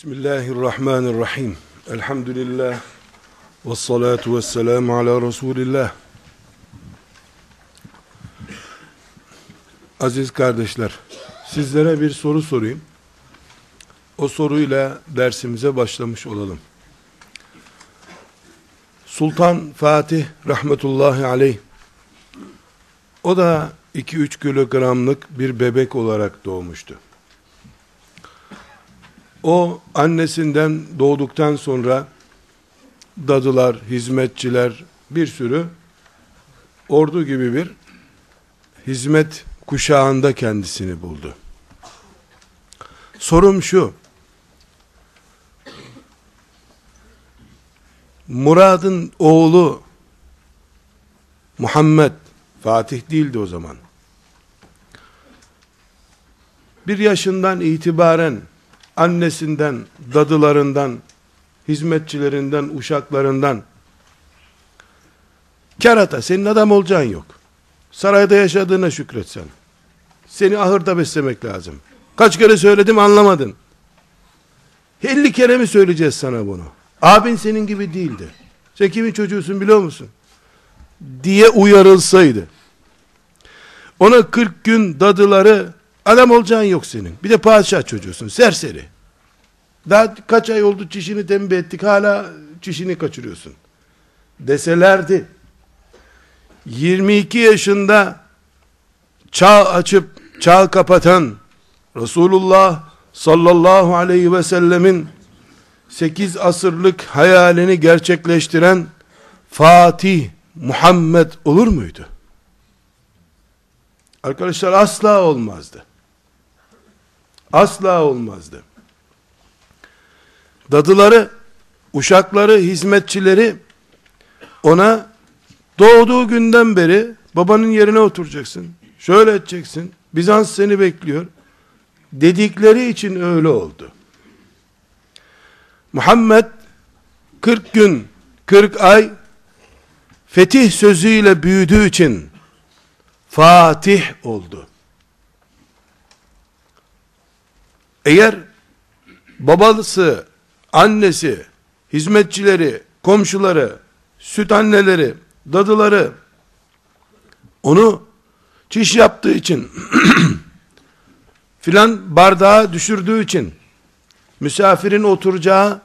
Bismillahirrahmanirrahim. Elhamdülillah. Ve salatu ve selamu ala Resulillah. Aziz kardeşler, sizlere bir soru sorayım. O soruyla dersimize başlamış olalım. Sultan Fatih rahmetullahi aleyh o da 2-3 kilogramlık bir bebek olarak doğmuştu. O annesinden doğduktan sonra dadılar, hizmetçiler, bir sürü ordu gibi bir hizmet kuşağında kendisini buldu. Sorum şu. Murad'ın oğlu Muhammed Fatih değildi o zaman. Bir yaşından itibaren annesinden, dadılarından, hizmetçilerinden, uşaklarından kerata senin adam olacağın yok. Sarayda yaşadığına şükretsen. Seni ahırda beslemek lazım. Kaç kere söyledim anlamadın. 50 kere mi söyleyeceğiz sana bunu? Abin senin gibi değildi. Sen kimin çocuğusun biliyor musun? Diye uyarılsaydı. Ona 40 gün dadıları Adam olacağın yok senin. Bir de padişah çocuğusun. Serseri. Daha kaç ay oldu çişini tembih ettik. Hala çişini kaçırıyorsun. Deselerdi. 22 yaşında çağ açıp çağ kapatan Resulullah sallallahu aleyhi ve sellemin 8 asırlık hayalini gerçekleştiren Fatih Muhammed olur muydu? Arkadaşlar asla olmazdı. Asla olmazdı. Dadıları, uşakları, hizmetçileri ona doğduğu günden beri babanın yerine oturacaksın. Şöyle edeceksin. Bizans seni bekliyor. Dedikleri için öyle oldu. Muhammed 40 gün, 40 ay fetih sözüyle büyüdüğü için Fatih oldu. Eğer babası, annesi, hizmetçileri, komşuları, süt anneleri, dadıları onu çiş yaptığı için filan bardağa düşürdüğü için misafirin oturacağı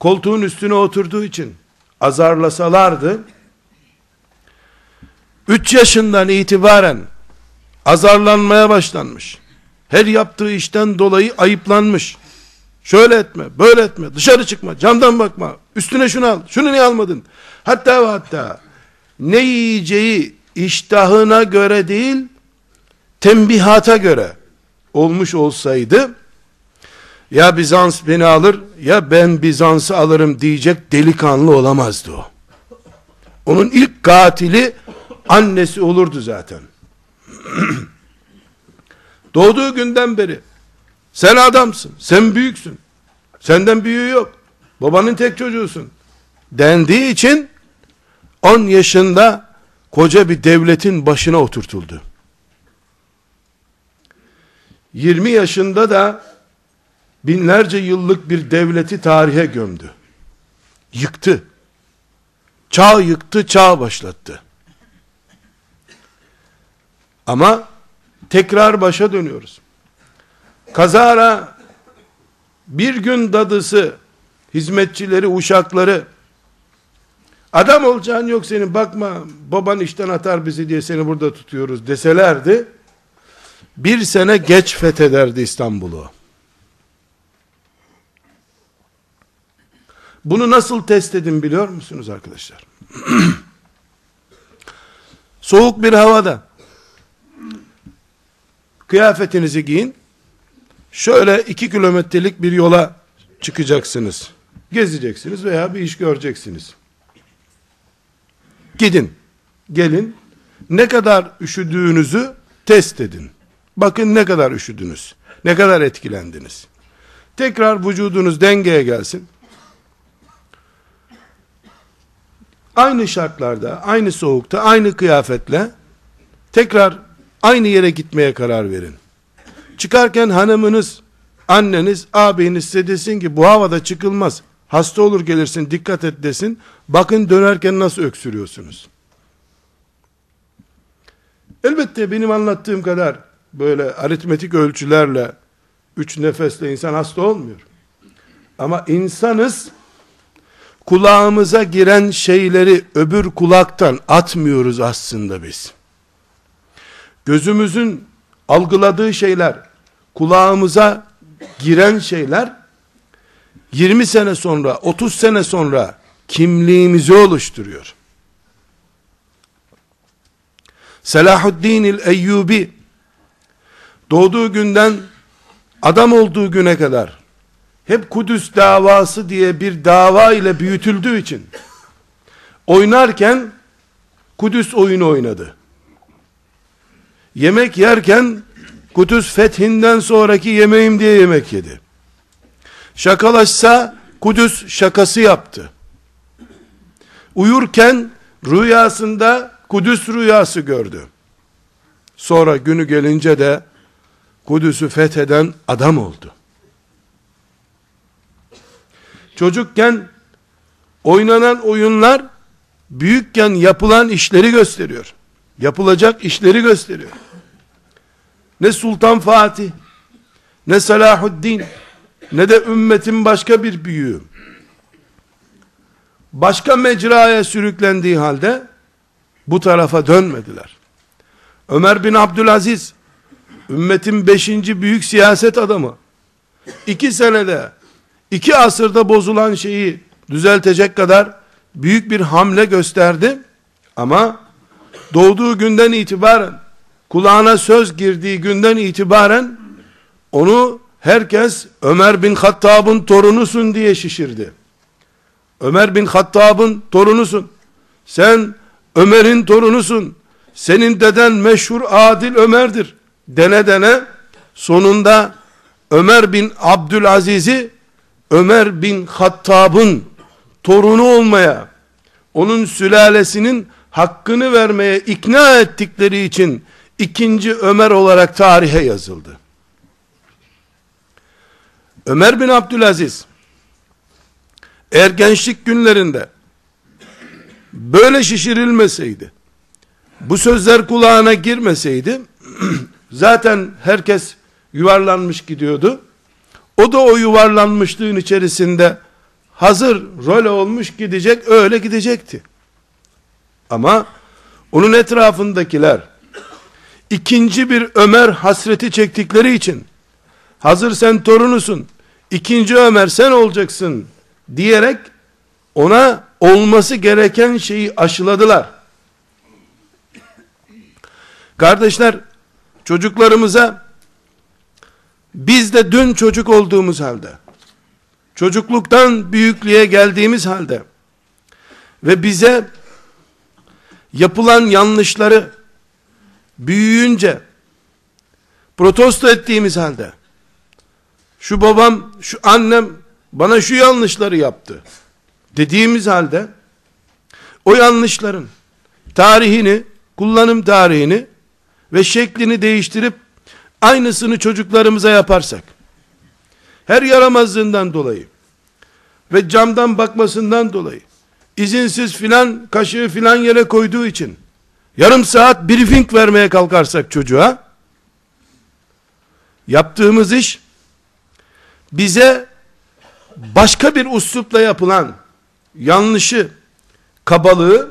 koltuğun üstüne oturduğu için azarlasalardı 3 yaşından itibaren azarlanmaya başlanmış her yaptığı işten dolayı ayıplanmış. Şöyle etme, böyle etme, dışarı çıkma, camdan bakma, üstüne şunu al, şunu niye almadın? Hatta ve hatta ne yiyeceği iştahına göre değil, tembihata göre olmuş olsaydı, ya Bizans beni alır, ya ben Bizans'ı alırım diyecek delikanlı olamazdı o. Onun ilk katili annesi olurdu zaten. Doğduğu günden beri sen adamsın, sen büyüksün. Senden büyüğü yok. Babanın tek çocuğusun. Dendiği için 10 yaşında koca bir devletin başına oturtuldu. 20 yaşında da binlerce yıllık bir devleti tarihe gömdü. Yıktı. Çağ yıktı, çağ başlattı. Ama tekrar başa dönüyoruz. Kazara bir gün dadısı, hizmetçileri, uşakları adam olacağın yok senin bakma baban işten atar bizi diye seni burada tutuyoruz deselerdi bir sene geç fethederdi İstanbul'u. Bunu nasıl test edin biliyor musunuz arkadaşlar? Soğuk bir havada kıyafetinizi giyin, Şöyle iki kilometrelik bir yola çıkacaksınız. Gezeceksiniz veya bir iş göreceksiniz. Gidin, gelin, ne kadar üşüdüğünüzü test edin. Bakın ne kadar üşüdünüz, ne kadar etkilendiniz. Tekrar vücudunuz dengeye gelsin. Aynı şartlarda, aynı soğukta, aynı kıyafetle tekrar aynı yere gitmeye karar verin. Çıkarken hanımınız, anneniz, ağabeyiniz size desin ki bu havada çıkılmaz. Hasta olur gelirsin dikkat et desin. Bakın dönerken nasıl öksürüyorsunuz. Elbette benim anlattığım kadar böyle aritmetik ölçülerle üç nefesle insan hasta olmuyor. Ama insanız kulağımıza giren şeyleri öbür kulaktan atmıyoruz aslında biz. Gözümüzün algıladığı şeyler, kulağımıza giren şeyler 20 sene sonra, 30 sene sonra kimliğimizi oluşturuyor. Selahuddin el-Eyyubi doğduğu günden adam olduğu güne kadar hep Kudüs davası diye bir dava ile büyütüldüğü için oynarken Kudüs oyunu oynadı. Yemek yerken Kudüs fethinden sonraki yemeğim diye yemek yedi. Şakalaşsa Kudüs şakası yaptı. Uyurken rüyasında Kudüs rüyası gördü. Sonra günü gelince de Kudüs'ü fetheden adam oldu. Çocukken oynanan oyunlar büyükken yapılan işleri gösteriyor. Yapılacak işleri gösteriyor. Ne Sultan Fatih, ne Selahuddin, ne de ümmetin başka bir büyüğü. Başka mecraya sürüklendiği halde bu tarafa dönmediler. Ömer bin Abdülaziz, ümmetin beşinci büyük siyaset adamı, iki senede, iki asırda bozulan şeyi düzeltecek kadar büyük bir hamle gösterdi. Ama doğduğu günden itibaren, kulağına söz girdiği günden itibaren, onu herkes Ömer bin Hattab'ın torunusun diye şişirdi. Ömer bin Hattab'ın torunusun. Sen Ömer'in torunusun. Senin deden meşhur adil Ömer'dir. Dene dene sonunda Ömer bin Abdülaziz'i Ömer bin Hattab'ın torunu olmaya, onun sülalesinin hakkını vermeye ikna ettikleri için ikinci Ömer olarak tarihe yazıldı. Ömer bin Abdülaziz eğer günlerinde böyle şişirilmeseydi bu sözler kulağına girmeseydi zaten herkes yuvarlanmış gidiyordu. O da o yuvarlanmışlığın içerisinde hazır rol olmuş gidecek öyle gidecekti. Ama onun etrafındakiler ikinci bir Ömer hasreti çektikleri için hazır sen torunusun ikinci Ömer sen olacaksın diyerek ona olması gereken şeyi aşıladılar. Kardeşler çocuklarımıza biz de dün çocuk olduğumuz halde çocukluktan büyüklüğe geldiğimiz halde ve bize yapılan yanlışları büyüyünce protesto ettiğimiz halde şu babam, şu annem bana şu yanlışları yaptı dediğimiz halde o yanlışların tarihini, kullanım tarihini ve şeklini değiştirip aynısını çocuklarımıza yaparsak her yaramazlığından dolayı ve camdan bakmasından dolayı izinsiz filan kaşığı filan yere koyduğu için yarım saat briefing vermeye kalkarsak çocuğa yaptığımız iş bize başka bir uslupla yapılan yanlışı, kabalığı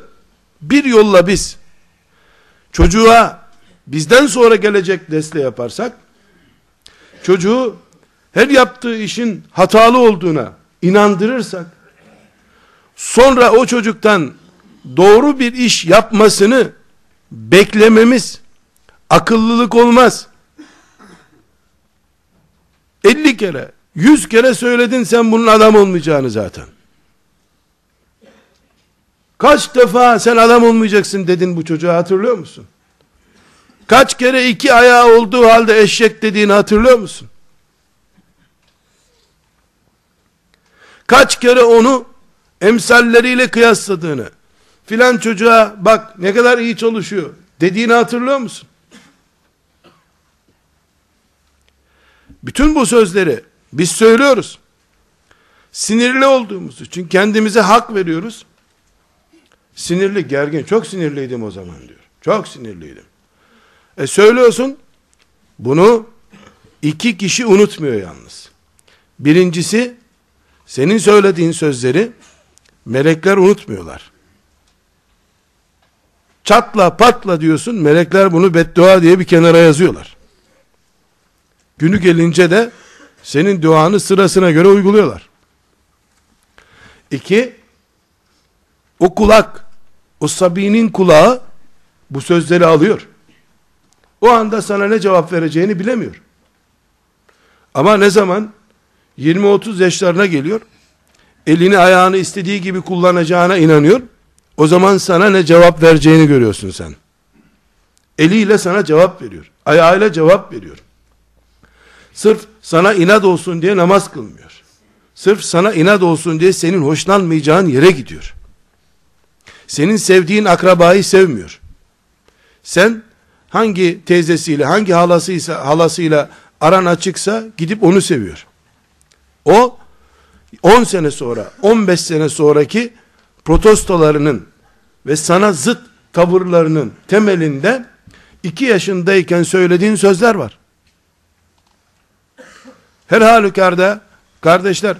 bir yolla biz çocuğa bizden sonra gelecek nesle yaparsak çocuğu her yaptığı işin hatalı olduğuna inandırırsak sonra o çocuktan doğru bir iş yapmasını beklememiz akıllılık olmaz. 50 kere, 100 kere söyledin sen bunun adam olmayacağını zaten. Kaç defa sen adam olmayacaksın dedin bu çocuğa hatırlıyor musun? Kaç kere iki ayağı olduğu halde eşek dediğini hatırlıyor musun? Kaç kere onu emsalleriyle kıyasladığını, filan çocuğa bak ne kadar iyi çalışıyor dediğini hatırlıyor musun? Bütün bu sözleri biz söylüyoruz. Sinirli olduğumuz için kendimize hak veriyoruz. Sinirli, gergin, çok sinirliydim o zaman diyor. Çok sinirliydim. E söylüyorsun, bunu iki kişi unutmuyor yalnız. Birincisi, senin söylediğin sözleri melekler unutmuyorlar. Çatla patla diyorsun, melekler bunu beddua diye bir kenara yazıyorlar. Günü gelince de senin duanı sırasına göre uyguluyorlar. İki, o kulak, o Sabi'nin kulağı bu sözleri alıyor. O anda sana ne cevap vereceğini bilemiyor. Ama ne zaman 20-30 yaşlarına geliyor, elini ayağını istediği gibi kullanacağına inanıyor, o zaman sana ne cevap vereceğini görüyorsun sen. Eliyle sana cevap veriyor. Ayağıyla cevap veriyor. Sırf sana inat olsun diye namaz kılmıyor. Sırf sana inat olsun diye senin hoşlanmayacağın yere gidiyor. Senin sevdiğin akrabayı sevmiyor. Sen hangi teyzesiyle, hangi halasıysa, halasıyla aran açıksa gidip onu seviyor. O 10 sene sonra, 15 sene sonraki protestolarının ve sana zıt tavırlarının temelinde 2 yaşındayken söylediğin sözler var. Her halükarda kardeşler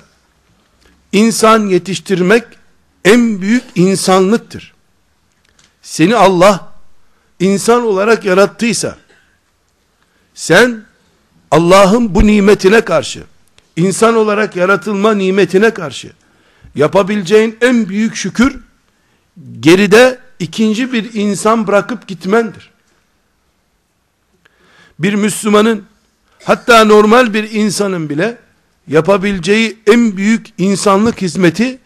insan yetiştirmek en büyük insanlıktır. Seni Allah insan olarak yarattıysa sen Allah'ın bu nimetine karşı insan olarak yaratılma nimetine karşı yapabileceğin en büyük şükür geride ikinci bir insan bırakıp gitmendir. Bir Müslümanın hatta normal bir insanın bile yapabileceği en büyük insanlık hizmeti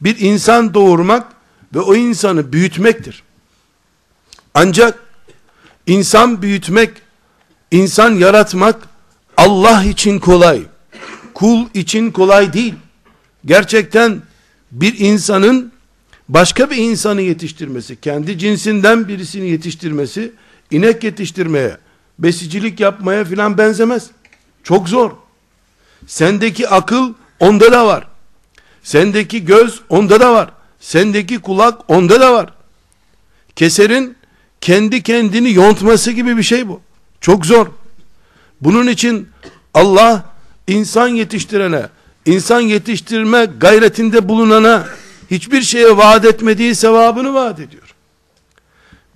bir insan doğurmak ve o insanı büyütmektir. Ancak insan büyütmek, insan yaratmak Allah için kolay, kul için kolay değil. Gerçekten bir insanın başka bir insanı yetiştirmesi, kendi cinsinden birisini yetiştirmesi, inek yetiştirmeye, besicilik yapmaya filan benzemez. Çok zor. Sendeki akıl onda da var. Sendeki göz onda da var. Sendeki kulak onda da var. Keserin kendi kendini yontması gibi bir şey bu. Çok zor. Bunun için Allah insan yetiştirene, insan yetiştirme gayretinde bulunana hiçbir şeye vaat etmediği sevabını vaat ediyor.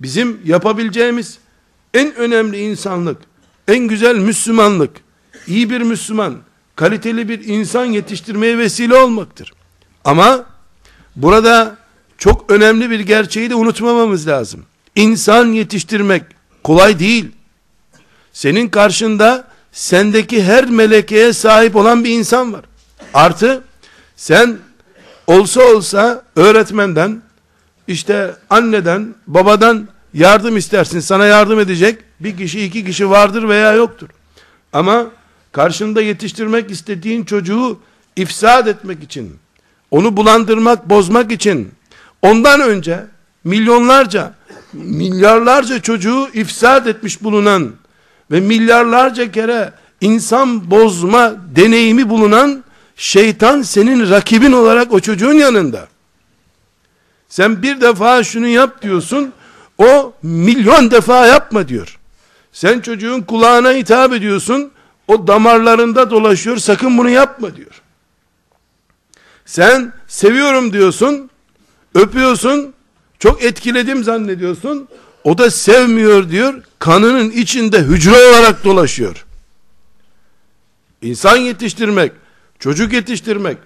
Bizim yapabileceğimiz en önemli insanlık, en güzel Müslümanlık, iyi bir Müslüman, kaliteli bir insan yetiştirmeye vesile olmaktır. Ama burada çok önemli bir gerçeği de unutmamamız lazım. İnsan yetiştirmek kolay değil. Senin karşında sendeki her melekeye sahip olan bir insan var. Artı sen olsa olsa öğretmenden işte anneden babadan yardım istersin sana yardım edecek bir kişi iki kişi vardır veya yoktur. Ama karşında yetiştirmek istediğin çocuğu ifsad etmek için onu bulandırmak bozmak için ondan önce milyonlarca milyarlarca çocuğu ifsad etmiş bulunan ve milyarlarca kere insan bozma deneyimi bulunan şeytan senin rakibin olarak o çocuğun yanında. Sen bir defa şunu yap diyorsun, o milyon defa yapma diyor. Sen çocuğun kulağına hitap ediyorsun, o damarlarında dolaşıyor, sakın bunu yapma diyor. Sen seviyorum diyorsun, öpüyorsun, çok etkiledim zannediyorsun, o da sevmiyor diyor, kanının içinde hücre olarak dolaşıyor. İnsan yetiştirmek, çocuk yetiştirmek,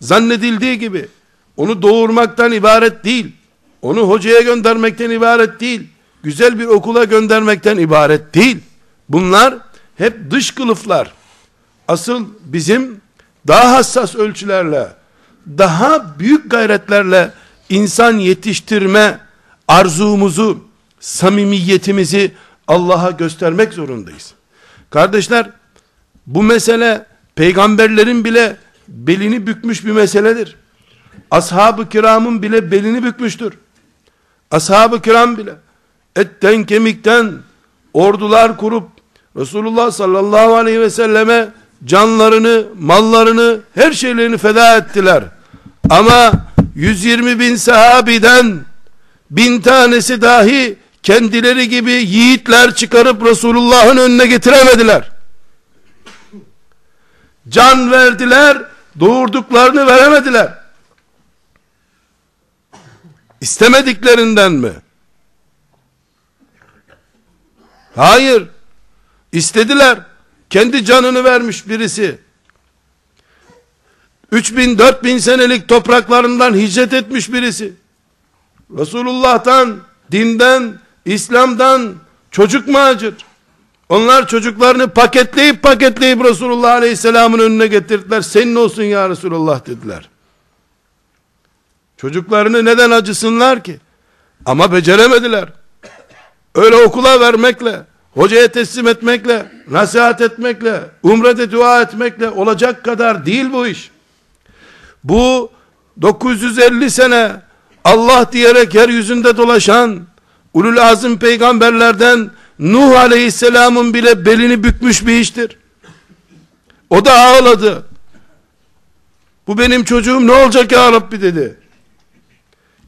zannedildiği gibi, onu doğurmaktan ibaret değil, onu hocaya göndermekten ibaret değil, güzel bir okula göndermekten ibaret değil. Bunlar hep dış kılıflar. Asıl bizim daha hassas ölçülerle, daha büyük gayretlerle insan yetiştirme arzumuzu, samimiyetimizi Allah'a göstermek zorundayız. Kardeşler, bu mesele peygamberlerin bile belini bükmüş bir meseledir. Ashab-ı kiramın bile belini bükmüştür. Ashab-ı kiram bile etten kemikten ordular kurup Resulullah sallallahu aleyhi ve selleme canlarını, mallarını, her şeylerini feda ettiler. Ama 120 bin sahabiden bin tanesi dahi kendileri gibi yiğitler çıkarıp Resulullah'ın önüne getiremediler. Can verdiler, doğurduklarını veremediler. İstemediklerinden mi? Hayır. İstediler. Kendi canını vermiş birisi. 3000 4000 senelik topraklarından hicret etmiş birisi. Resulullah'tan, dinden, İslam'dan çocuk mu acır? Onlar çocuklarını paketleyip paketleyip Resulullah Aleyhisselam'ın önüne getirdiler. Senin olsun ya Resulullah dediler. Çocuklarını neden acısınlar ki? Ama beceremediler. Öyle okula vermekle, hocaya teslim etmekle, nasihat etmekle, umrede dua etmekle olacak kadar değil bu iş. Bu 950 sene Allah diyerek yeryüzünde dolaşan ulul azim peygamberlerden Nuh aleyhisselamın bile belini bükmüş bir iştir. O da ağladı. Bu benim çocuğum ne olacak ya Rabbi dedi.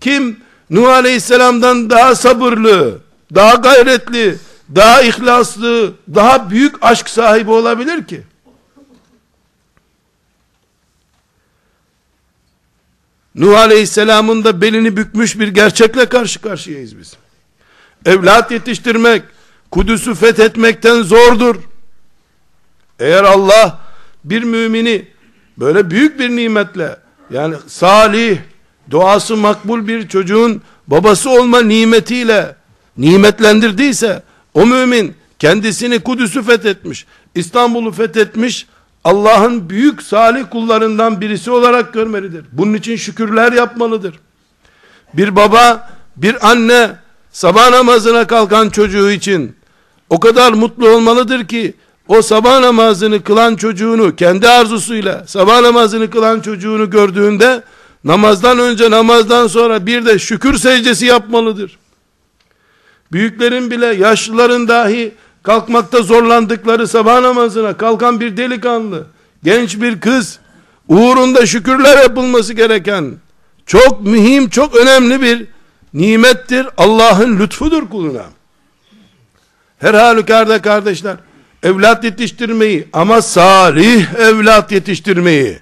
Kim Nuh aleyhisselamdan daha sabırlı, daha gayretli, daha ihlaslı, daha büyük aşk sahibi olabilir ki? Nuh Aleyhisselam'ın da belini bükmüş bir gerçekle karşı karşıyayız biz. Evlat yetiştirmek, Kudüs'ü fethetmekten zordur. Eğer Allah bir mümini böyle büyük bir nimetle yani salih, duası makbul bir çocuğun babası olma nimetiyle nimetlendirdiyse o mümin kendisini Kudüs'ü fethetmiş, İstanbul'u fethetmiş, Allah'ın büyük salih kullarından birisi olarak görmelidir. Bunun için şükürler yapmalıdır. Bir baba, bir anne sabah namazına kalkan çocuğu için o kadar mutlu olmalıdır ki o sabah namazını kılan çocuğunu kendi arzusuyla sabah namazını kılan çocuğunu gördüğünde namazdan önce namazdan sonra bir de şükür secdesi yapmalıdır. Büyüklerin bile yaşlıların dahi kalkmakta zorlandıkları sabah namazına kalkan bir delikanlı, genç bir kız, uğrunda şükürler yapılması gereken, çok mühim, çok önemli bir nimettir. Allah'ın lütfudur kuluna. Her halükarda kardeşler, evlat yetiştirmeyi ama salih evlat yetiştirmeyi,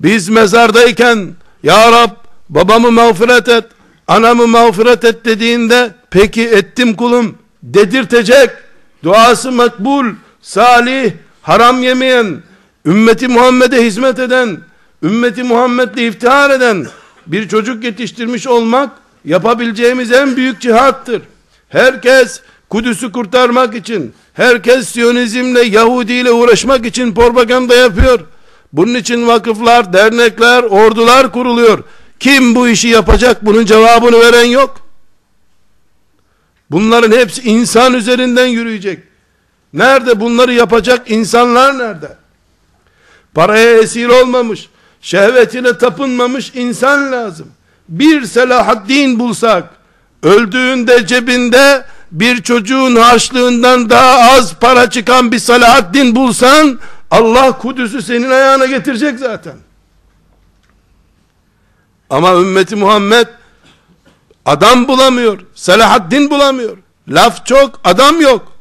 biz mezardayken, Ya Rab, babamı mağfiret et, anamı mağfiret et dediğinde, peki ettim kulum, dedirtecek, duası makbul, salih, haram yemeyen, ümmeti Muhammed'e hizmet eden, ümmeti Muhammed'le iftihar eden bir çocuk yetiştirmiş olmak yapabileceğimiz en büyük cihattır. Herkes Kudüs'ü kurtarmak için, herkes Siyonizmle, Yahudi ile uğraşmak için propaganda yapıyor. Bunun için vakıflar, dernekler, ordular kuruluyor. Kim bu işi yapacak bunun cevabını veren yok. Bunların hepsi insan üzerinden yürüyecek. Nerede bunları yapacak insanlar nerede? Paraya esir olmamış, şehvetine tapınmamış insan lazım. Bir Selahaddin bulsak, öldüğünde cebinde bir çocuğun harçlığından daha az para çıkan bir Selahaddin bulsan, Allah Kudüs'ü senin ayağına getirecek zaten. Ama ümmeti Muhammed Adam bulamıyor. Selahaddin bulamıyor. Laf çok, adam yok.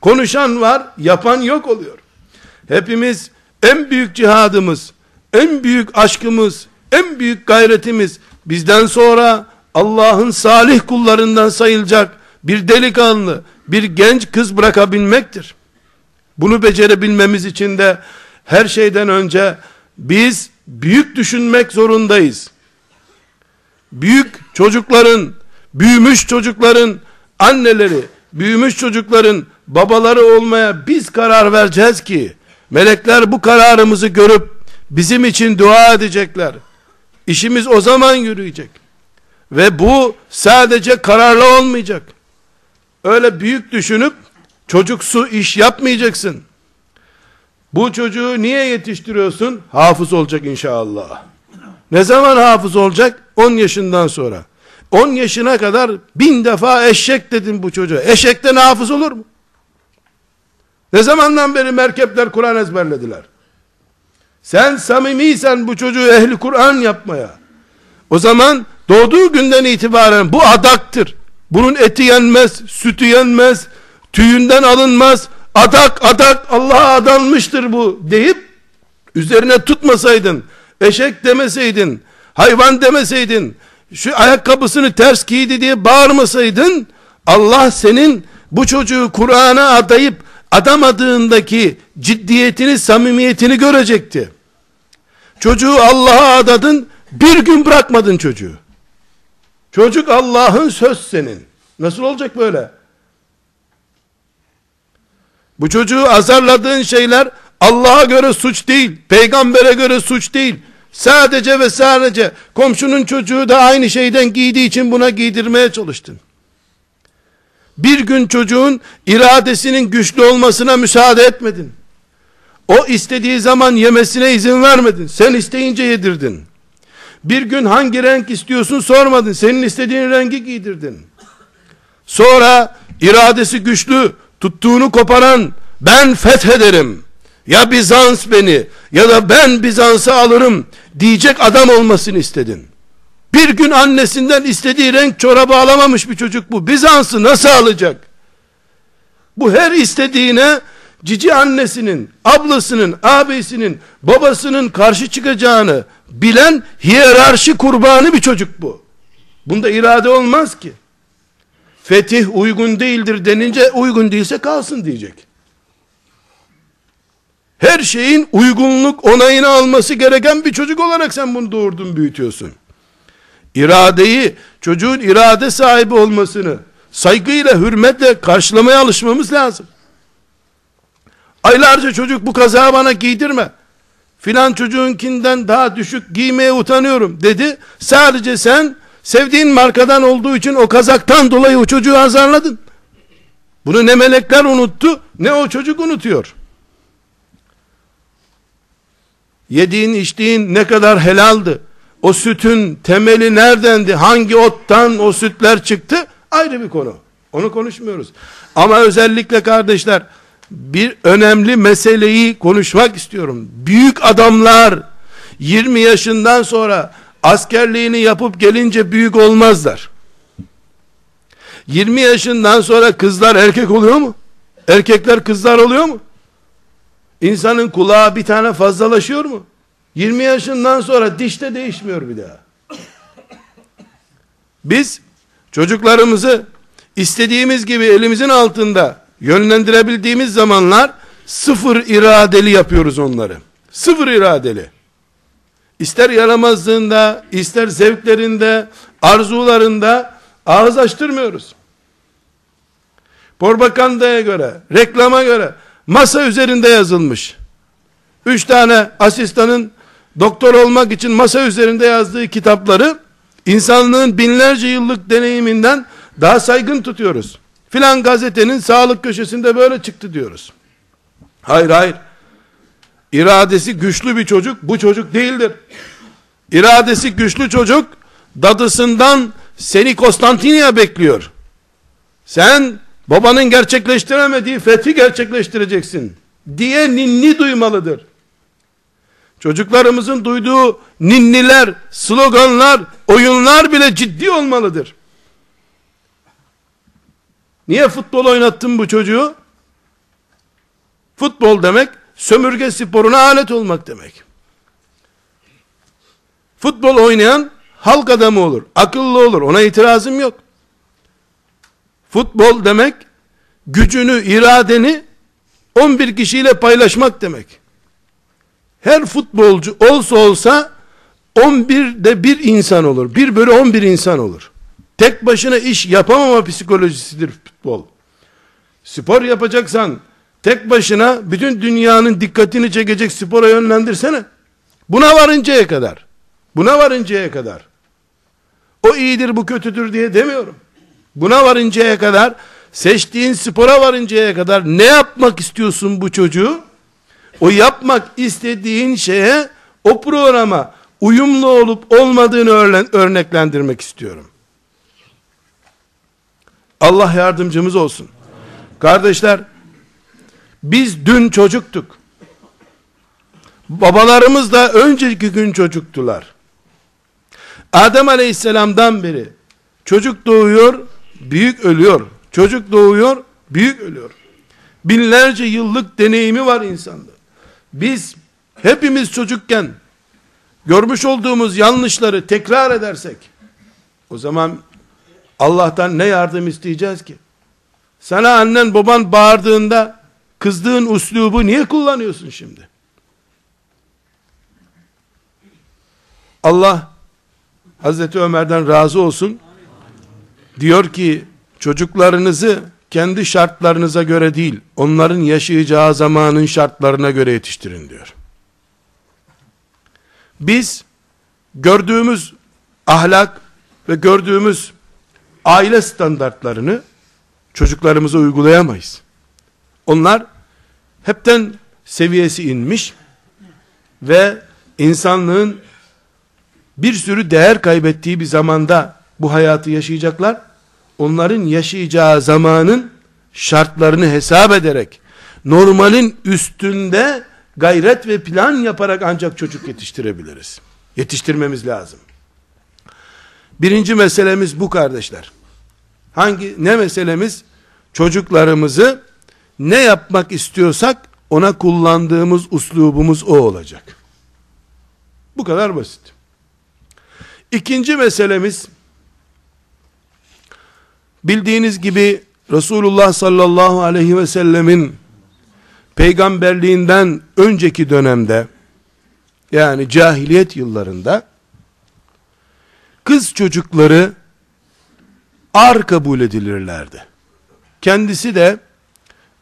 Konuşan var, yapan yok oluyor. Hepimiz en büyük cihadımız, en büyük aşkımız, en büyük gayretimiz bizden sonra Allah'ın salih kullarından sayılacak bir delikanlı, bir genç kız bırakabilmektir. Bunu becerebilmemiz için de her şeyden önce biz büyük düşünmek zorundayız büyük çocukların, büyümüş çocukların anneleri, büyümüş çocukların babaları olmaya biz karar vereceğiz ki melekler bu kararımızı görüp bizim için dua edecekler. İşimiz o zaman yürüyecek. Ve bu sadece kararlı olmayacak. Öyle büyük düşünüp çocuksu iş yapmayacaksın. Bu çocuğu niye yetiştiriyorsun? Hafız olacak inşallah. Ne zaman hafız olacak? 10 yaşından sonra. 10 yaşına kadar bin defa eşek dedim bu çocuğa. Eşekten hafız olur mu? Ne zamandan beri merkepler Kur'an ezberlediler? Sen samimiysen bu çocuğu ehli Kur'an yapmaya. O zaman doğduğu günden itibaren bu adaktır. Bunun eti yenmez, sütü yenmez, tüyünden alınmaz. Adak adak Allah'a adanmıştır bu deyip üzerine tutmasaydın, eşek demeseydin, hayvan demeseydin, şu ayakkabısını ters giydi diye bağırmasaydın, Allah senin bu çocuğu Kur'an'a adayıp adamadığındaki ciddiyetini, samimiyetini görecekti. Çocuğu Allah'a adadın, bir gün bırakmadın çocuğu. Çocuk Allah'ın söz senin. Nasıl olacak böyle? Bu çocuğu azarladığın şeyler Allah'a göre suç değil, peygambere göre suç değil. Sadece ve sadece komşunun çocuğu da aynı şeyden giydiği için buna giydirmeye çalıştın. Bir gün çocuğun iradesinin güçlü olmasına müsaade etmedin. O istediği zaman yemesine izin vermedin. Sen isteyince yedirdin. Bir gün hangi renk istiyorsun sormadın. Senin istediğin rengi giydirdin. Sonra iradesi güçlü, tuttuğunu koparan, ben fethederim. Ya Bizans beni ya da ben Bizans'ı alırım diyecek adam olmasını istedin. Bir gün annesinden istediği renk çorabı alamamış bir çocuk bu. Bizans'ı nasıl alacak? Bu her istediğine cici annesinin, ablasının, abisinin, babasının karşı çıkacağını bilen hiyerarşi kurbanı bir çocuk bu. Bunda irade olmaz ki. Fetih uygun değildir denince uygun değilse kalsın diyecek. Her şeyin uygunluk onayını alması gereken bir çocuk olarak sen bunu doğurdun büyütüyorsun. İradeyi, çocuğun irade sahibi olmasını saygıyla, hürmetle karşılamaya alışmamız lazım. Aylarca çocuk bu kazağı bana giydirme. Filan çocuğunkinden daha düşük giymeye utanıyorum dedi. Sadece sen sevdiğin markadan olduğu için o kazaktan dolayı o çocuğu azarladın. Bunu ne melekler unuttu ne o çocuk unutuyor. Yediğin içtiğin ne kadar helaldi. O sütün temeli neredendi? Hangi ottan o sütler çıktı? Ayrı bir konu. Onu konuşmuyoruz. Ama özellikle kardeşler bir önemli meseleyi konuşmak istiyorum. Büyük adamlar 20 yaşından sonra askerliğini yapıp gelince büyük olmazlar. 20 yaşından sonra kızlar erkek oluyor mu? Erkekler kızlar oluyor mu? İnsanın kulağı bir tane fazlalaşıyor mu? 20 yaşından sonra dişte değişmiyor bir daha. Biz çocuklarımızı istediğimiz gibi elimizin altında yönlendirebildiğimiz zamanlar sıfır iradeli yapıyoruz onları. Sıfır iradeli. İster yaramazlığında, ister zevklerinde, arzularında ağız açtırmıyoruz. Propagandaya göre, reklama göre masa üzerinde yazılmış. Üç tane asistanın doktor olmak için masa üzerinde yazdığı kitapları insanlığın binlerce yıllık deneyiminden daha saygın tutuyoruz. Filan gazetenin sağlık köşesinde böyle çıktı diyoruz. Hayır hayır. İradesi güçlü bir çocuk bu çocuk değildir. İradesi güçlü çocuk dadısından seni Konstantiniye bekliyor. Sen babanın gerçekleştiremediği fethi gerçekleştireceksin diye ninni duymalıdır. Çocuklarımızın duyduğu ninniler, sloganlar, oyunlar bile ciddi olmalıdır. Niye futbol oynattın bu çocuğu? Futbol demek sömürge sporuna alet olmak demek. Futbol oynayan halk adamı olur, akıllı olur. Ona itirazım yok. Futbol demek gücünü, iradeni 11 kişiyle paylaşmak demek. Her futbolcu olsa olsa 11'de bir insan olur. 1 bölü 11 insan olur. Tek başına iş yapamama psikolojisidir futbol. Spor yapacaksan tek başına bütün dünyanın dikkatini çekecek spora yönlendirsene. Buna varıncaya kadar. Buna varıncaya kadar. O iyidir bu kötüdür diye demiyorum. Buna varıncaya kadar seçtiğin spora varıncaya kadar ne yapmak istiyorsun bu çocuğu? O yapmak istediğin şeye o programa uyumlu olup olmadığını örneklendirmek istiyorum. Allah yardımcımız olsun. Kardeşler, biz dün çocuktuk. Babalarımız da önceki gün çocuktular. Adem aleyhisselamdan beri çocuk doğuyor, büyük ölüyor. Çocuk doğuyor, büyük ölüyor. Binlerce yıllık deneyimi var insanda. Biz hepimiz çocukken görmüş olduğumuz yanlışları tekrar edersek o zaman Allah'tan ne yardım isteyeceğiz ki? Sana annen baban bağırdığında kızdığın uslubu niye kullanıyorsun şimdi? Allah Hazreti Ömer'den razı olsun. Diyor ki çocuklarınızı kendi şartlarınıza göre değil, onların yaşayacağı zamanın şartlarına göre yetiştirin diyor. Biz gördüğümüz ahlak ve gördüğümüz aile standartlarını çocuklarımıza uygulayamayız. Onlar hepten seviyesi inmiş ve insanlığın bir sürü değer kaybettiği bir zamanda bu hayatı yaşayacaklar. Onların yaşayacağı zamanın şartlarını hesap ederek normalin üstünde gayret ve plan yaparak ancak çocuk yetiştirebiliriz. Yetiştirmemiz lazım. Birinci meselemiz bu kardeşler. Hangi ne meselemiz? Çocuklarımızı ne yapmak istiyorsak ona kullandığımız uslubumuz o olacak. Bu kadar basit. İkinci meselemiz bildiğiniz gibi Resulullah sallallahu aleyhi ve sellemin peygamberliğinden önceki dönemde yani cahiliyet yıllarında kız çocukları ar kabul edilirlerdi. Kendisi de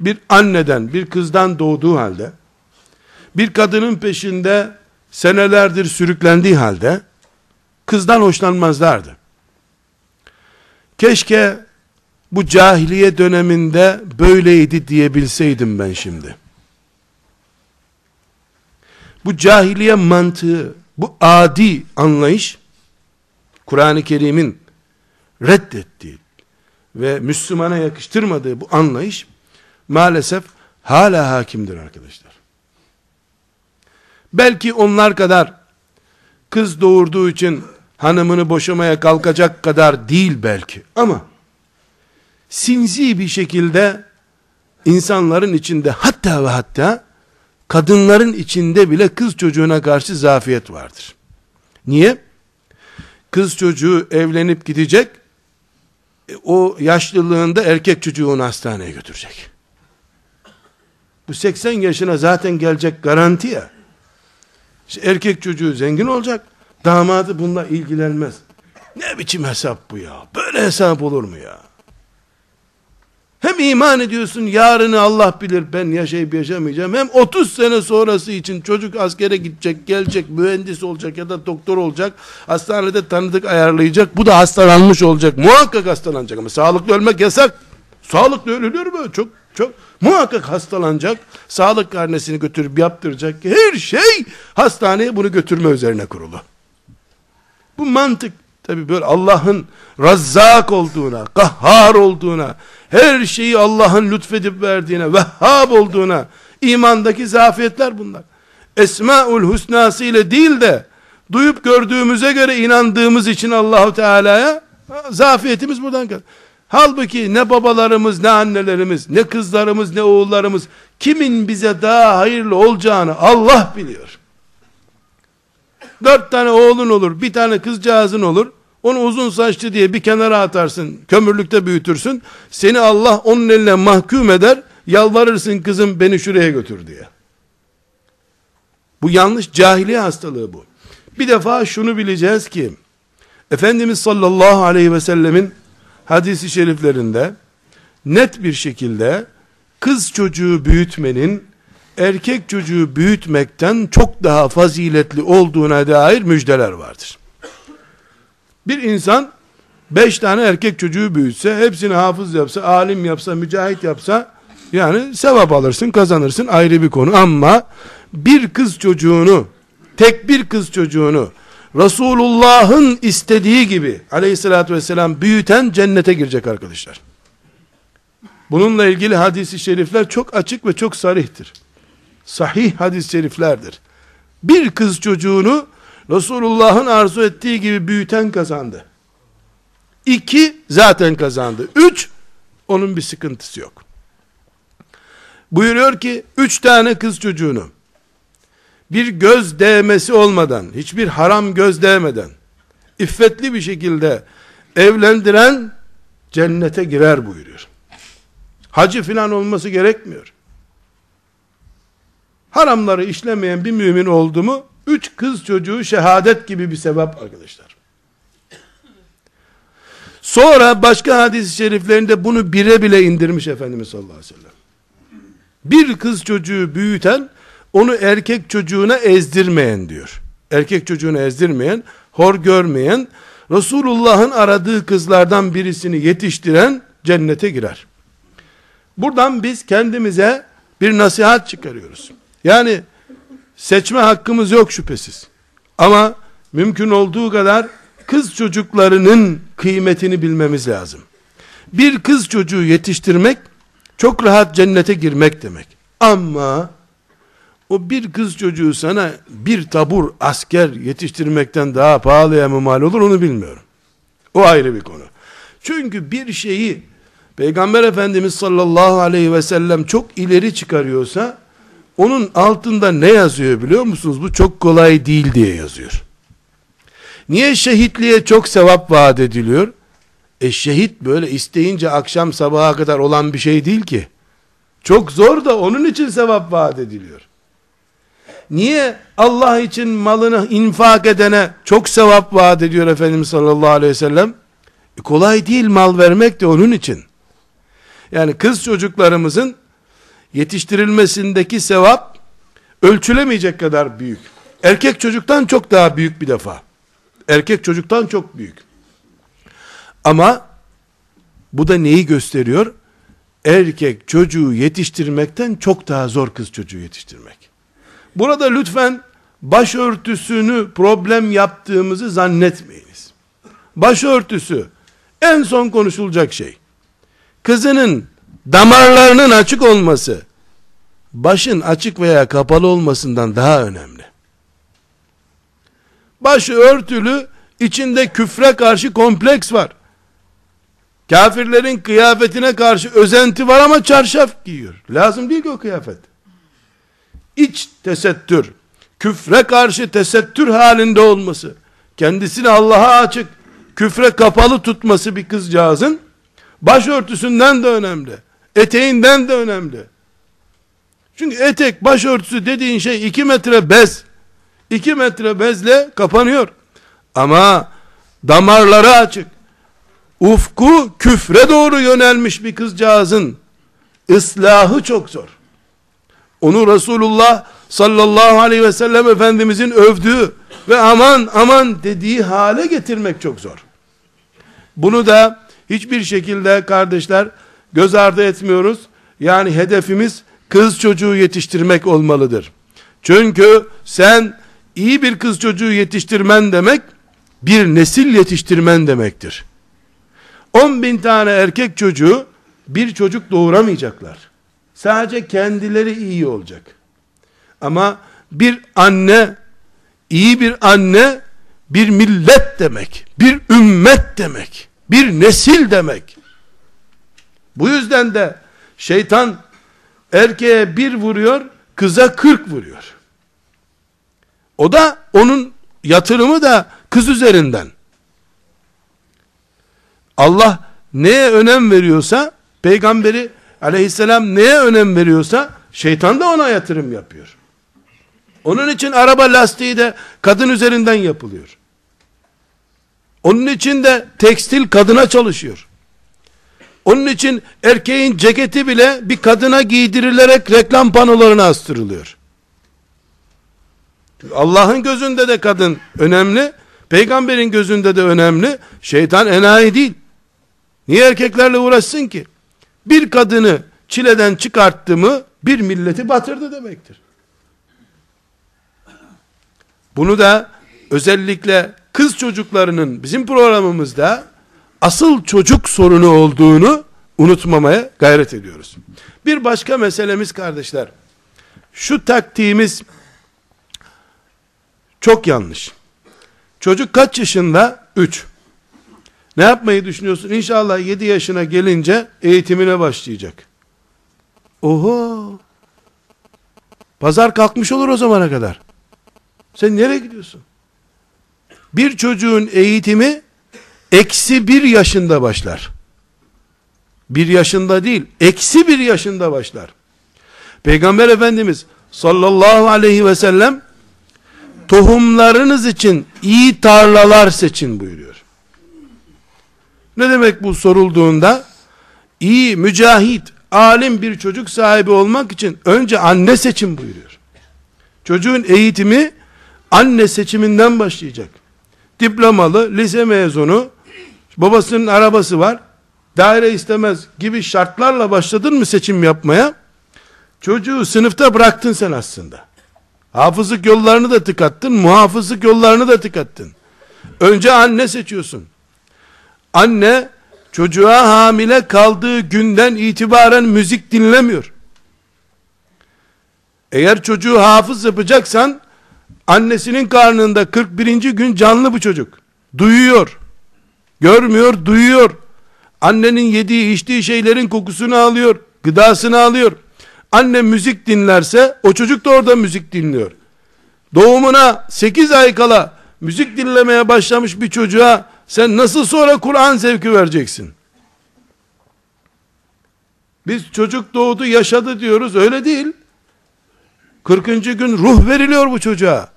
bir anneden, bir kızdan doğduğu halde, bir kadının peşinde senelerdir sürüklendiği halde, kızdan hoşlanmazlardı. Keşke bu cahiliye döneminde böyleydi diyebilseydim ben şimdi. Bu cahiliye mantığı, bu adi anlayış, Kur'an-ı Kerim'in reddettiği ve Müslümana yakıştırmadığı bu anlayış, maalesef hala hakimdir arkadaşlar. Belki onlar kadar kız doğurduğu için hanımını boşamaya kalkacak kadar değil belki ama sinsi bir şekilde insanların içinde hatta ve hatta kadınların içinde bile kız çocuğuna karşı zafiyet vardır. Niye? Kız çocuğu evlenip gidecek, e, o yaşlılığında erkek çocuğunu hastaneye götürecek. Bu 80 yaşına zaten gelecek garanti ya. İşte erkek çocuğu zengin olacak, damadı bununla ilgilenmez. Ne biçim hesap bu ya? Böyle hesap olur mu ya? Hem iman ediyorsun yarını Allah bilir ben yaşayıp yaşamayacağım. Hem 30 sene sonrası için çocuk askere gidecek, gelecek, mühendis olacak ya da doktor olacak. Hastanede tanıdık ayarlayacak. Bu da hastalanmış olacak. Muhakkak hastalanacak ama sağlıklı ölmek yasak. Sağlıklı ölülür mü? Çok çok muhakkak hastalanacak. Sağlık karnesini götürüp yaptıracak. Her şey hastaneye bunu götürme üzerine kurulu. Bu mantık tabi böyle Allah'ın razzak olduğuna, kahhar olduğuna, her şeyi Allah'ın lütfedip verdiğine, vehhab olduğuna, imandaki zafiyetler bunlar. Esmaül Hüsnası ile değil de, duyup gördüğümüze göre inandığımız için Allahu Teala'ya, zafiyetimiz buradan geliyor. Halbuki ne babalarımız, ne annelerimiz, ne kızlarımız, ne oğullarımız, kimin bize daha hayırlı olacağını Allah biliyor. Dört tane oğlun olur, bir tane kızcağızın olur, onu uzun saçlı diye bir kenara atarsın, kömürlükte büyütürsün. Seni Allah onun eline mahkum eder, yalvarırsın kızım beni şuraya götür diye. Bu yanlış cahiliye hastalığı bu. Bir defa şunu bileceğiz ki, Efendimiz sallallahu aleyhi ve sellemin hadisi şeriflerinde net bir şekilde kız çocuğu büyütmenin erkek çocuğu büyütmekten çok daha faziletli olduğuna dair müjdeler vardır. Bir insan beş tane erkek çocuğu büyütse, hepsini hafız yapsa, alim yapsa, mücahit yapsa, yani sevap alırsın, kazanırsın ayrı bir konu. Ama bir kız çocuğunu, tek bir kız çocuğunu, Resulullah'ın istediği gibi aleyhissalatü vesselam büyüten cennete girecek arkadaşlar. Bununla ilgili hadisi şerifler çok açık ve çok sarihtir. Sahih hadis-i şeriflerdir. Bir kız çocuğunu Resulullah'ın arzu ettiği gibi büyüten kazandı. İki zaten kazandı. Üç onun bir sıkıntısı yok. Buyuruyor ki üç tane kız çocuğunu bir göz değmesi olmadan, hiçbir haram göz değmeden, iffetli bir şekilde evlendiren cennete girer buyuruyor. Hacı filan olması gerekmiyor. Haramları işlemeyen bir mümin oldu mu, üç kız çocuğu şehadet gibi bir sevap arkadaşlar. Sonra başka hadis-i şeriflerinde bunu bire bile indirmiş Efendimiz sallallahu aleyhi ve sellem. Bir kız çocuğu büyüten, onu erkek çocuğuna ezdirmeyen diyor. Erkek çocuğunu ezdirmeyen, hor görmeyen, Resulullah'ın aradığı kızlardan birisini yetiştiren cennete girer. Buradan biz kendimize bir nasihat çıkarıyoruz. Yani seçme hakkımız yok şüphesiz. Ama mümkün olduğu kadar kız çocuklarının kıymetini bilmemiz lazım. Bir kız çocuğu yetiştirmek çok rahat cennete girmek demek. Ama o bir kız çocuğu sana bir tabur asker yetiştirmekten daha pahalıya mı mal olur onu bilmiyorum. O ayrı bir konu. Çünkü bir şeyi Peygamber Efendimiz sallallahu aleyhi ve sellem çok ileri çıkarıyorsa onun altında ne yazıyor biliyor musunuz? Bu çok kolay değil diye yazıyor. Niye şehitliğe çok sevap vaat ediliyor? E şehit böyle isteyince akşam sabaha kadar olan bir şey değil ki. Çok zor da onun için sevap vaat ediliyor. Niye Allah için malını infak edene çok sevap vaat ediyor Efendimiz sallallahu aleyhi ve sellem? E kolay değil mal vermek de onun için. Yani kız çocuklarımızın yetiştirilmesindeki sevap ölçülemeyecek kadar büyük. Erkek çocuktan çok daha büyük bir defa. Erkek çocuktan çok büyük. Ama bu da neyi gösteriyor? Erkek çocuğu yetiştirmekten çok daha zor kız çocuğu yetiştirmek. Burada lütfen başörtüsünü problem yaptığımızı zannetmeyiniz. Başörtüsü en son konuşulacak şey. Kızının damarlarının açık olması başın açık veya kapalı olmasından daha önemli. Başı örtülü içinde küfre karşı kompleks var. Kafirlerin kıyafetine karşı özenti var ama çarşaf giyiyor. Lazım değil ki o kıyafet. İç tesettür, küfre karşı tesettür halinde olması, kendisini Allah'a açık, küfre kapalı tutması bir kızcağızın, başörtüsünden de önemli, eteğinden de önemli. Çünkü etek, başörtüsü dediğin şey iki metre bez, iki metre bezle kapanıyor. Ama damarları açık, ufku küfre doğru yönelmiş bir kızcağızın ıslahı çok zor. Onu Resulullah sallallahu aleyhi ve sellem Efendimizin övdüğü ve aman aman dediği hale getirmek çok zor. Bunu da hiçbir şekilde kardeşler göz ardı etmiyoruz. Yani hedefimiz kız çocuğu yetiştirmek olmalıdır. Çünkü sen iyi bir kız çocuğu yetiştirmen demek bir nesil yetiştirmen demektir. 10 bin tane erkek çocuğu bir çocuk doğuramayacaklar. Sadece kendileri iyi olacak. Ama bir anne, iyi bir anne, bir millet demek, bir ümmet demek, bir nesil demek. Bu yüzden de şeytan erkeğe bir vuruyor, kıza kırk vuruyor. O da onun yatırımı da kız üzerinden. Allah neye önem veriyorsa peygamberi aleyhisselam neye önem veriyorsa şeytan da ona yatırım yapıyor. Onun için araba lastiği de kadın üzerinden yapılıyor. Onun için de tekstil kadına çalışıyor. Onun için erkeğin ceketi bile bir kadına giydirilerek reklam panolarına astırılıyor. Allah'ın gözünde de kadın önemli, peygamberin gözünde de önemli. Şeytan enayi değil. Niye erkeklerle uğraşsın ki? Bir kadını çileden çıkarttı mı bir milleti batırdı demektir. Bunu da özellikle kız çocuklarının bizim programımızda asıl çocuk sorunu olduğunu unutmamaya gayret ediyoruz. Bir başka meselemiz kardeşler. Şu taktiğimiz çok yanlış. Çocuk kaç yaşında? 3. Ne yapmayı düşünüyorsun? İnşallah 7 yaşına gelince eğitimine başlayacak. Oho! Pazar kalkmış olur o zamana kadar. Sen nereye gidiyorsun? Bir çocuğun eğitimi eksi bir yaşında başlar. Bir yaşında değil, eksi bir yaşında başlar. Peygamber Efendimiz sallallahu aleyhi ve sellem tohumlarınız için iyi tarlalar seçin buyuruyor. Ne demek bu sorulduğunda? iyi, mücahit, alim bir çocuk sahibi olmak için önce anne seçin buyuruyor. Çocuğun eğitimi anne seçiminden başlayacak. Diplomalı, lise mezunu, babasının arabası var, daire istemez gibi şartlarla başladın mı seçim yapmaya? Çocuğu sınıfta bıraktın sen aslında. Hafızlık yollarını da tıkattın, muhafızlık yollarını da tıkattın. Önce anne seçiyorsun. Anne çocuğa hamile kaldığı günden itibaren müzik dinlemiyor. Eğer çocuğu hafız yapacaksan annesinin karnında 41. gün canlı bu çocuk. Duyuyor. Görmüyor, duyuyor. Annenin yediği, içtiği şeylerin kokusunu alıyor, gıdasını alıyor. Anne müzik dinlerse o çocuk da orada müzik dinliyor. Doğumuna 8 ay kala müzik dinlemeye başlamış bir çocuğa sen nasıl sonra Kur'an zevki vereceksin? Biz çocuk doğdu yaşadı diyoruz öyle değil. 40. gün ruh veriliyor bu çocuğa.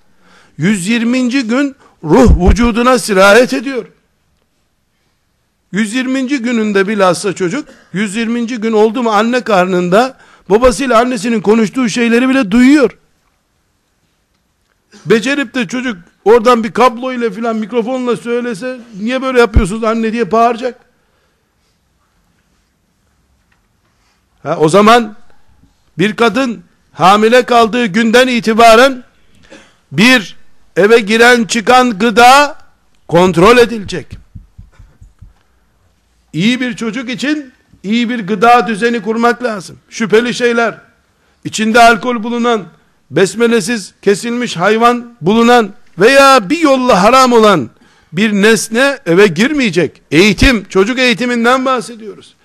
120. gün ruh vücuduna sirayet ediyor. 120. gününde bilhassa çocuk 120. gün oldu mu anne karnında babasıyla annesinin konuştuğu şeyleri bile duyuyor. Becerip de çocuk oradan bir kablo ile filan mikrofonla söylese niye böyle yapıyorsunuz anne diye bağıracak. Ha, o zaman bir kadın hamile kaldığı günden itibaren bir eve giren çıkan gıda kontrol edilecek. İyi bir çocuk için iyi bir gıda düzeni kurmak lazım. Şüpheli şeyler, içinde alkol bulunan, besmelesiz kesilmiş hayvan bulunan veya bir yolla haram olan bir nesne eve girmeyecek. Eğitim, çocuk eğitiminden bahsediyoruz.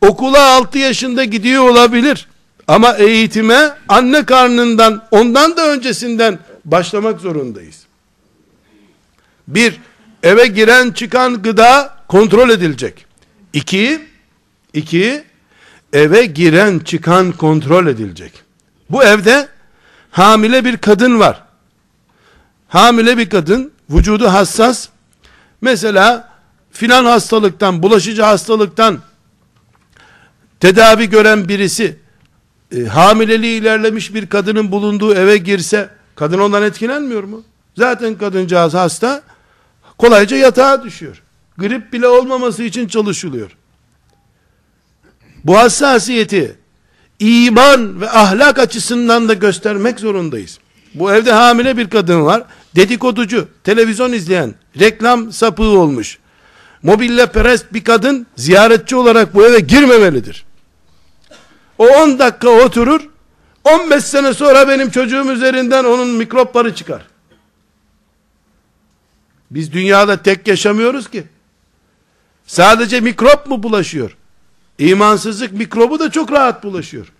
Okula 6 yaşında gidiyor olabilir. Ama eğitime anne karnından, ondan da öncesinden başlamak zorundayız. Bir, eve giren çıkan gıda kontrol edilecek. İki, iki, eve giren çıkan kontrol edilecek. Bu evde hamile bir kadın var. Hamile bir kadın, vücudu hassas. Mesela filan hastalıktan, bulaşıcı hastalıktan tedavi gören birisi e, hamileliği ilerlemiş bir kadının bulunduğu eve girse kadın ondan etkilenmiyor mu? Zaten kadıncağız hasta kolayca yatağa düşüyor. Grip bile olmaması için çalışılıyor. Bu hassasiyeti iman ve ahlak açısından da göstermek zorundayız. Bu evde hamile bir kadın var. Dedikoducu, televizyon izleyen, reklam sapığı olmuş. Mobille perest bir kadın ziyaretçi olarak bu eve girmemelidir. O 10 dakika oturur, 15 sene sonra benim çocuğum üzerinden onun mikropları çıkar. Biz dünyada tek yaşamıyoruz ki. Sadece mikrop mu bulaşıyor? İmansızlık mikrobu da çok rahat bulaşıyor.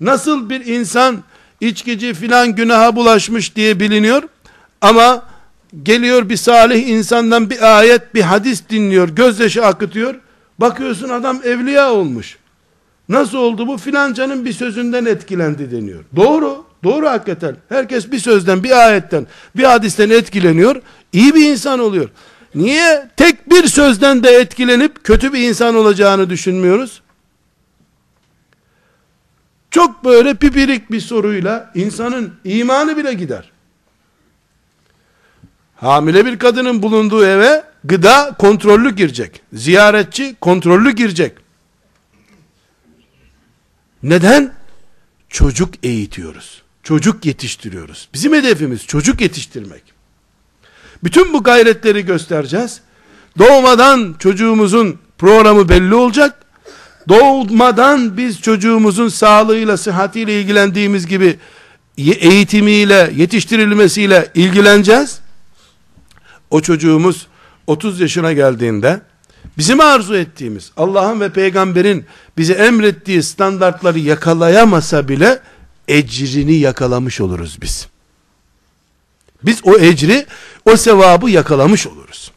Nasıl bir insan içkici filan günaha bulaşmış diye biliniyor? Ama geliyor bir salih insandan bir ayet bir hadis dinliyor gözyaşı akıtıyor. Bakıyorsun adam evliya olmuş. Nasıl oldu bu? Filancanın bir sözünden etkilendi deniyor. Doğru doğru hakikaten. Herkes bir sözden bir ayetten bir hadisten etkileniyor. İyi bir insan oluyor Niye tek bir sözden de etkilenip kötü bir insan olacağını düşünmüyoruz? Çok böyle pipirik bir soruyla insanın imanı bile gider. Hamile bir kadının bulunduğu eve gıda kontrollü girecek. Ziyaretçi kontrollü girecek. Neden? Çocuk eğitiyoruz. Çocuk yetiştiriyoruz. Bizim hedefimiz çocuk yetiştirmek. Bütün bu gayretleri göstereceğiz. Doğmadan çocuğumuzun programı belli olacak. Doğmadan biz çocuğumuzun sağlığıyla, sıhhatiyle ilgilendiğimiz gibi eğitimiyle, yetiştirilmesiyle ilgileneceğiz. O çocuğumuz 30 yaşına geldiğinde bizim arzu ettiğimiz Allah'ın ve peygamberin bize emrettiği standartları yakalayamasa bile ecrini yakalamış oluruz biz. Biz o ecri, o sevabı yakalamış oluruz.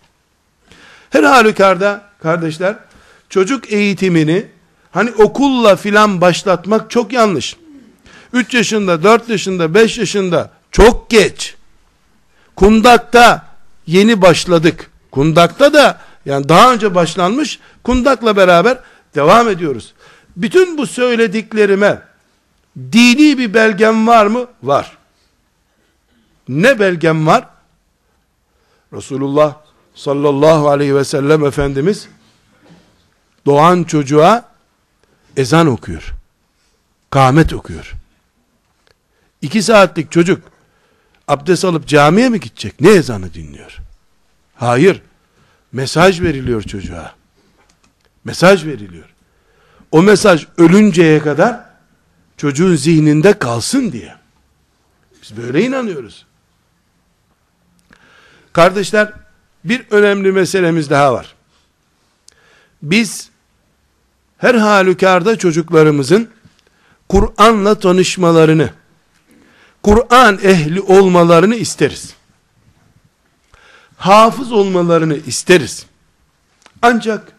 Her halükarda kardeşler, çocuk eğitimini hani okulla filan başlatmak çok yanlış. 3 yaşında, 4 yaşında, 5 yaşında çok geç. Kundakta yeni başladık. Kundakta da yani daha önce başlanmış kundakla beraber devam ediyoruz. Bütün bu söylediklerime dini bir belgem var mı? Var. Ne belgem var? Resulullah sallallahu aleyhi ve sellem Efendimiz doğan çocuğa ezan okuyor. Kâmet okuyor. İki saatlik çocuk abdest alıp camiye mi gidecek? Ne ezanı dinliyor? Hayır. Mesaj veriliyor çocuğa. Mesaj veriliyor. O mesaj ölünceye kadar çocuğun zihninde kalsın diye. Biz böyle inanıyoruz. Kardeşler, bir önemli meselemiz daha var. Biz her halükarda çocuklarımızın Kur'an'la tanışmalarını, Kur'an ehli olmalarını isteriz. Hafız olmalarını isteriz. Ancak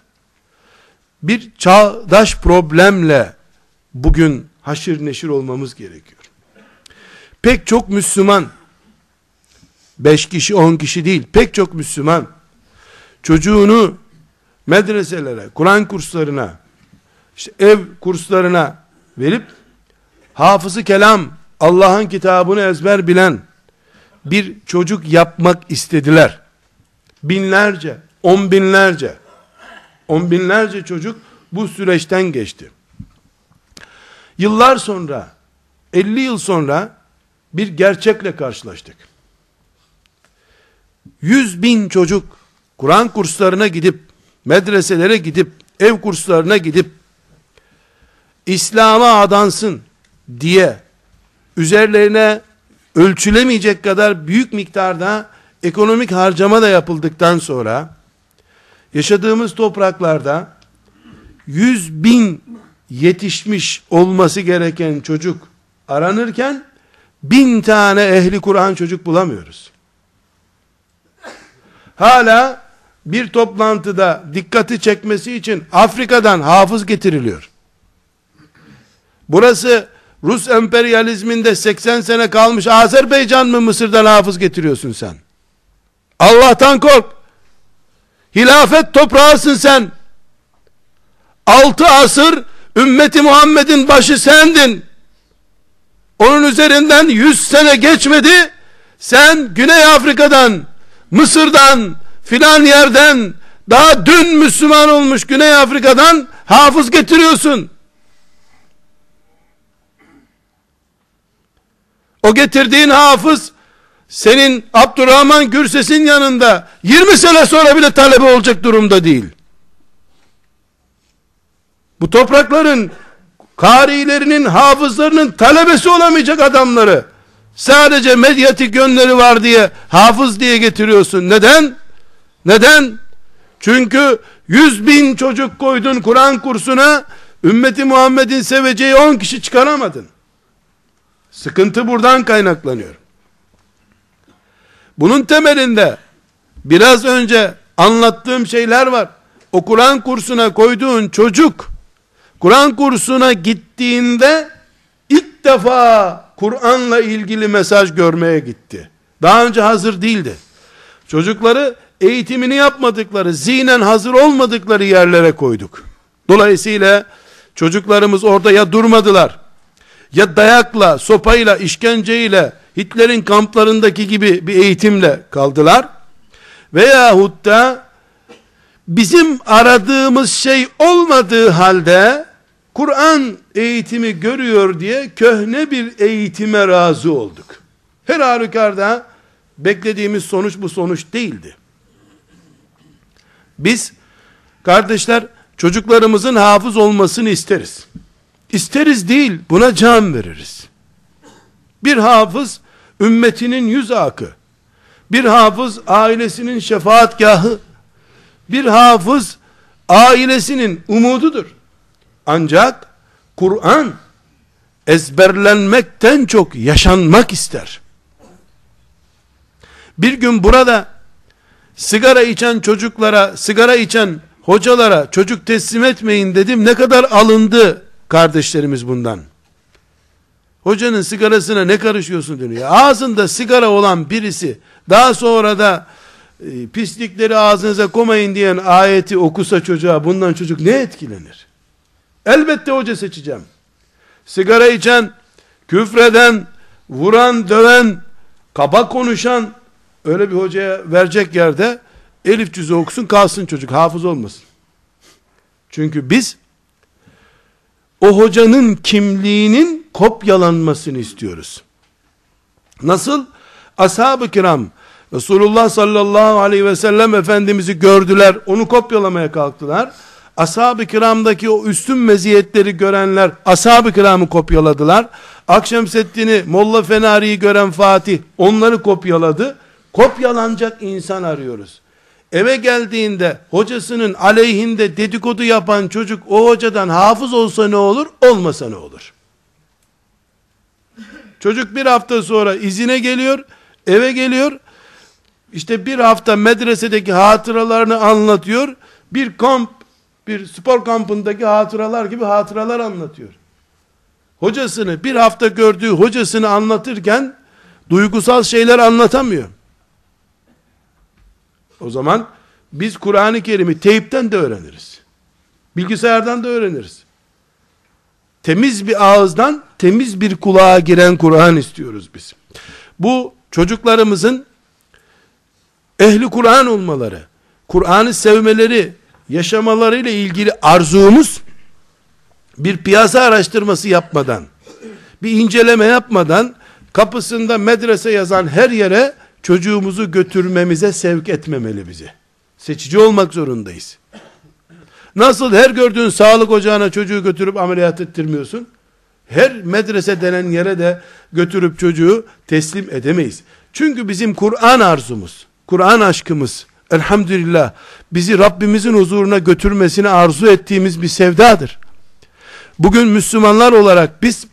bir çağdaş problemle bugün haşir neşir olmamız gerekiyor. Pek çok Müslüman, beş kişi on kişi değil, pek çok Müslüman, çocuğunu medreselere, Kur'an kurslarına, işte ev kurslarına verip, hafızı kelam, Allah'ın kitabını ezber bilen, bir çocuk yapmak istediler. Binlerce, on binlerce, on binlerce çocuk bu süreçten geçti. Yıllar sonra, 50 yıl sonra bir gerçekle karşılaştık. 100 bin çocuk Kur'an kurslarına gidip, medreselere gidip, ev kurslarına gidip, İslam'a adansın diye üzerlerine ölçülemeyecek kadar büyük miktarda ekonomik harcama da yapıldıktan sonra yaşadığımız topraklarda 100 bin yetişmiş olması gereken çocuk aranırken bin tane ehli Kur'an çocuk bulamıyoruz. Hala bir toplantıda dikkati çekmesi için Afrika'dan hafız getiriliyor. Burası Rus emperyalizminde 80 sene kalmış Azerbaycan mı Mısır'dan hafız getiriyorsun sen? Allah'tan kork. Hilafet toprağısın sen. Altı asır ümmeti Muhammed'in başı sendin. Onun üzerinden yüz sene geçmedi. Sen Güney Afrika'dan, Mısır'dan, filan yerden, daha dün Müslüman olmuş Güney Afrika'dan hafız getiriyorsun. O getirdiğin hafız senin Abdurrahman Gürses'in yanında 20 sene sonra bile talebe olacak durumda değil. Bu toprakların karilerinin, hafızlarının talebesi olamayacak adamları sadece medyatik yönleri var diye hafız diye getiriyorsun. Neden? Neden? Çünkü yüz bin çocuk koydun Kur'an kursuna ümmeti Muhammed'in seveceği on kişi çıkaramadın. Sıkıntı buradan kaynaklanıyor. Bunun temelinde biraz önce anlattığım şeyler var. O Kur'an kursuna koyduğun çocuk Kur'an kursuna gittiğinde ilk defa Kur'an'la ilgili mesaj görmeye gitti. Daha önce hazır değildi. Çocukları eğitimini yapmadıkları, zihnen hazır olmadıkları yerlere koyduk. Dolayısıyla çocuklarımız orada ya durmadılar, ya dayakla, sopayla, işkenceyle, Hitler'in kamplarındaki gibi bir eğitimle kaldılar. Veyahut da bizim aradığımız şey olmadığı halde Kur'an eğitimi görüyor diye köhne bir eğitime razı olduk. Her halükarda beklediğimiz sonuç bu sonuç değildi. Biz kardeşler çocuklarımızın hafız olmasını isteriz. İsteriz değil buna can veririz. Bir hafız ümmetinin yüz akı. Bir hafız ailesinin şefaatgahı. Bir hafız ailesinin umududur. Ancak Kur'an ezberlenmekten çok yaşanmak ister. Bir gün burada sigara içen çocuklara, sigara içen hocalara çocuk teslim etmeyin dedim. Ne kadar alındı kardeşlerimiz bundan. Hocanın sigarasına ne karışıyorsun deniyor. Ağzında sigara olan birisi daha sonra da e, pislikleri ağzınıza komayın diyen ayeti okusa çocuğa bundan çocuk ne etkilenir? Elbette hoca seçeceğim. Sigara içen, küfreden, vuran, döven, kaba konuşan öyle bir hocaya verecek yerde elif cüzü okusun kalsın çocuk hafız olmasın. Çünkü biz o hocanın kimliğinin kopyalanmasını istiyoruz. Nasıl? Ashab-ı kiram Resulullah sallallahu aleyhi ve sellem Efendimiz'i gördüler, onu kopyalamaya kalktılar. Ashab-ı kiramdaki o üstün meziyetleri görenler ashab-ı kiramı kopyaladılar. Akşemseddin'i, Molla Fenari'yi gören Fatih onları kopyaladı. Kopyalanacak insan arıyoruz. Eve geldiğinde hocasının aleyhinde dedikodu yapan çocuk o hocadan hafız olsa ne olur, olmasa ne olur? Çocuk bir hafta sonra izine geliyor, eve geliyor, işte bir hafta medresedeki hatıralarını anlatıyor, bir kamp, bir spor kampındaki hatıralar gibi hatıralar anlatıyor. Hocasını, bir hafta gördüğü hocasını anlatırken, duygusal şeyler anlatamıyor. O zaman biz Kur'an-ı Kerim'i teyipten de öğreniriz. Bilgisayardan da öğreniriz. Temiz bir ağızdan temiz bir kulağa giren Kur'an istiyoruz biz. Bu çocuklarımızın ehli Kur'an olmaları, Kur'an'ı sevmeleri, yaşamalarıyla ilgili arzumuz bir piyasa araştırması yapmadan, bir inceleme yapmadan kapısında medrese yazan her yere çocuğumuzu götürmemize sevk etmemeli bizi. Seçici olmak zorundayız. Nasıl her gördüğün sağlık ocağına çocuğu götürüp ameliyat ettirmiyorsun? Her medrese denen yere de götürüp çocuğu teslim edemeyiz. Çünkü bizim Kur'an arzumuz, Kur'an aşkımız, elhamdülillah bizi Rabbimizin huzuruna götürmesini arzu ettiğimiz bir sevdadır. Bugün Müslümanlar olarak biz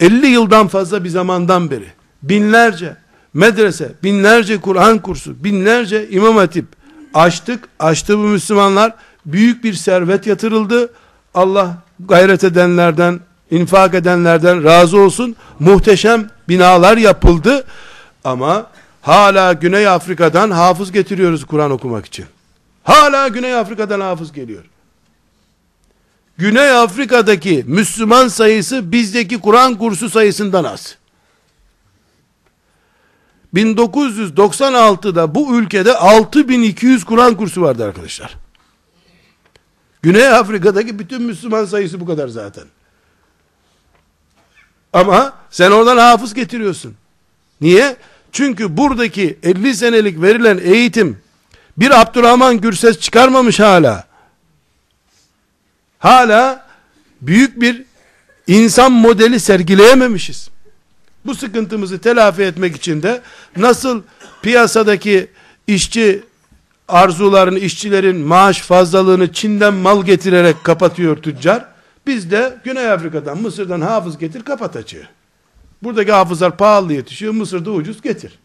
50 yıldan fazla bir zamandan beri binlerce medrese, binlerce Kur'an kursu, binlerce imam hatip açtık. Açtı bu Müslümanlar. Büyük bir servet yatırıldı. Allah gayret edenlerden, infak edenlerden razı olsun. Muhteşem binalar yapıldı. Ama hala Güney Afrika'dan hafız getiriyoruz Kur'an okumak için. Hala Güney Afrika'dan hafız geliyor. Güney Afrika'daki Müslüman sayısı bizdeki Kur'an kursu sayısından az. 1996'da bu ülkede 6200 Kur'an kursu vardı arkadaşlar. Güney Afrika'daki bütün Müslüman sayısı bu kadar zaten. Ama sen oradan hafız getiriyorsun. Niye? Çünkü buradaki 50 senelik verilen eğitim bir Abdurrahman Gürses çıkarmamış hala. Hala büyük bir insan modeli sergileyememişiz. Bu sıkıntımızı telafi etmek için de nasıl piyasadaki işçi arzularını, işçilerin maaş fazlalığını Çin'den mal getirerek kapatıyor tüccar. Biz de Güney Afrika'dan, Mısır'dan hafız getir kapat açığı. Buradaki hafızlar pahalı yetişiyor, Mısır'da ucuz getir.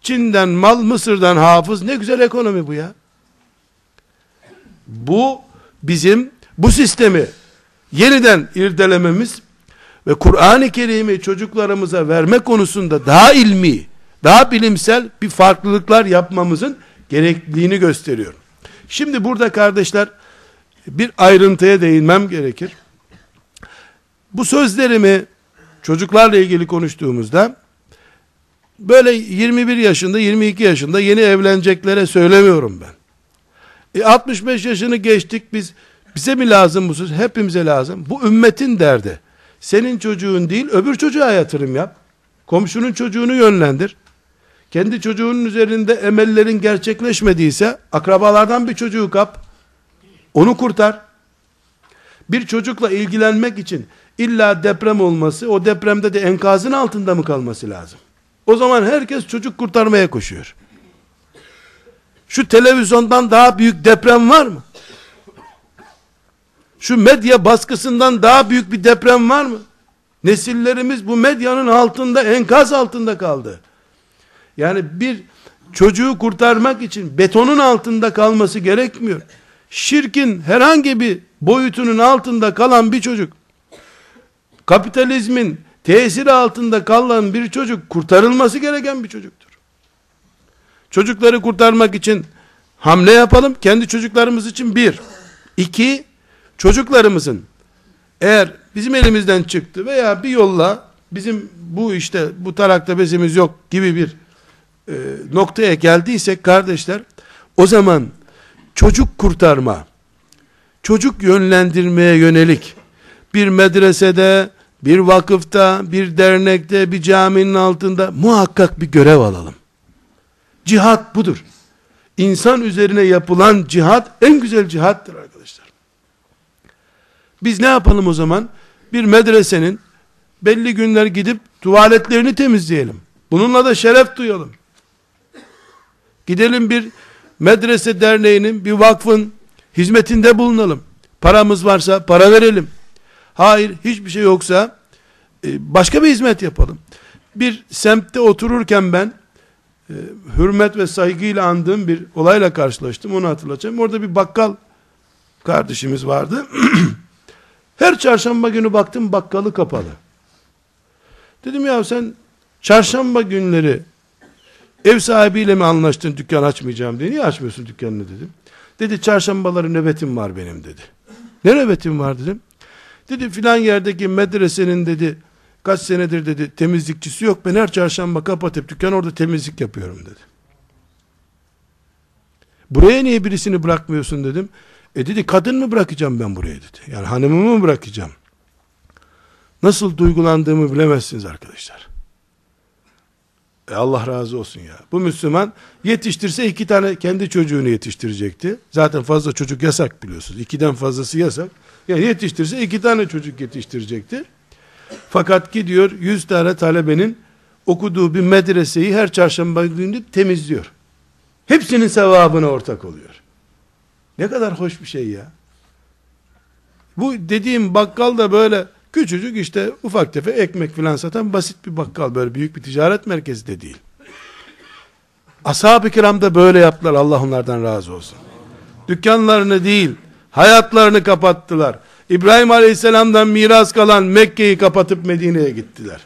Çin'den mal, Mısır'dan hafız ne güzel ekonomi bu ya. Bu bizim bu sistemi yeniden irdelememiz ve Kur'an-ı Kerim'i çocuklarımıza verme konusunda daha ilmi, daha bilimsel bir farklılıklar yapmamızın gerekliliğini gösteriyor. Şimdi burada kardeşler bir ayrıntıya değinmem gerekir. Bu sözlerimi çocuklarla ilgili konuştuğumuzda böyle 21 yaşında 22 yaşında yeni evleneceklere söylemiyorum ben. E 65 yaşını geçtik biz bize mi lazım bu söz? Hepimize lazım. Bu ümmetin derdi. Senin çocuğun değil öbür çocuğa yatırım yap. Komşunun çocuğunu yönlendir. Kendi çocuğunun üzerinde emellerin gerçekleşmediyse akrabalardan bir çocuğu kap. Onu kurtar. Bir çocukla ilgilenmek için illa deprem olması, o depremde de enkazın altında mı kalması lazım? O zaman herkes çocuk kurtarmaya koşuyor. Şu televizyondan daha büyük deprem var mı? Şu medya baskısından daha büyük bir deprem var mı? Nesillerimiz bu medyanın altında, enkaz altında kaldı. Yani bir çocuğu kurtarmak için betonun altında kalması gerekmiyor. Şirkin herhangi bir boyutunun altında kalan bir çocuk, kapitalizmin tesiri altında kalan bir çocuk kurtarılması gereken bir çocuktur. Çocukları kurtarmak için hamle yapalım. Kendi çocuklarımız için bir. iki, çocuklarımızın eğer bizim elimizden çıktı veya bir yolla bizim bu işte bu tarakta bezimiz yok gibi bir e, noktaya geldiysek kardeşler o zaman çocuk kurtarma çocuk yönlendirmeye yönelik bir medresede bir vakıfta bir dernekte bir caminin altında muhakkak bir görev alalım. Cihat budur. İnsan üzerine yapılan cihat en güzel cihattır arkadaşlar. Biz ne yapalım o zaman? Bir medresenin belli günler gidip tuvaletlerini temizleyelim. Bununla da şeref duyalım. Gidelim bir medrese derneğinin, bir vakfın hizmetinde bulunalım. Paramız varsa para verelim. Hayır, hiçbir şey yoksa e, başka bir hizmet yapalım. Bir semtte otururken ben e, hürmet ve saygıyla andığım bir olayla karşılaştım. Onu hatırlatacağım. Orada bir bakkal kardeşimiz vardı. Her çarşamba günü baktım bakkalı kapalı. Dedim ya sen çarşamba günleri Ev sahibiyle mi anlaştın dükkan açmayacağım diye. Niye açmıyorsun dükkanını dedim. Dedi çarşambaları nöbetim var benim dedi. Ne nöbetim var dedim. Dedi filan yerdeki medresenin dedi kaç senedir dedi temizlikçisi yok. Ben her çarşamba kapatıp dükkan orada temizlik yapıyorum dedi. Buraya niye birisini bırakmıyorsun dedim. E dedi kadın mı bırakacağım ben buraya dedi. Yani hanımımı mı bırakacağım? Nasıl duygulandığımı bilemezsiniz arkadaşlar. E Allah razı olsun ya. Bu Müslüman yetiştirse iki tane kendi çocuğunu yetiştirecekti. Zaten fazla çocuk yasak biliyorsunuz. İkiden fazlası yasak. Yani yetiştirse iki tane çocuk yetiştirecekti. Fakat gidiyor yüz tane talebenin okuduğu bir medreseyi her çarşamba günü temizliyor. Hepsinin sevabına ortak oluyor. Ne kadar hoş bir şey ya. Bu dediğim bakkal da böyle Küçücük işte ufak tefek ekmek filan satan basit bir bakkal böyle büyük bir ticaret merkezi de değil. Ashab-ı kiram da böyle yaptılar Allah onlardan razı olsun. Dükkanlarını değil hayatlarını kapattılar. İbrahim Aleyhisselam'dan miras kalan Mekke'yi kapatıp Medine'ye gittiler.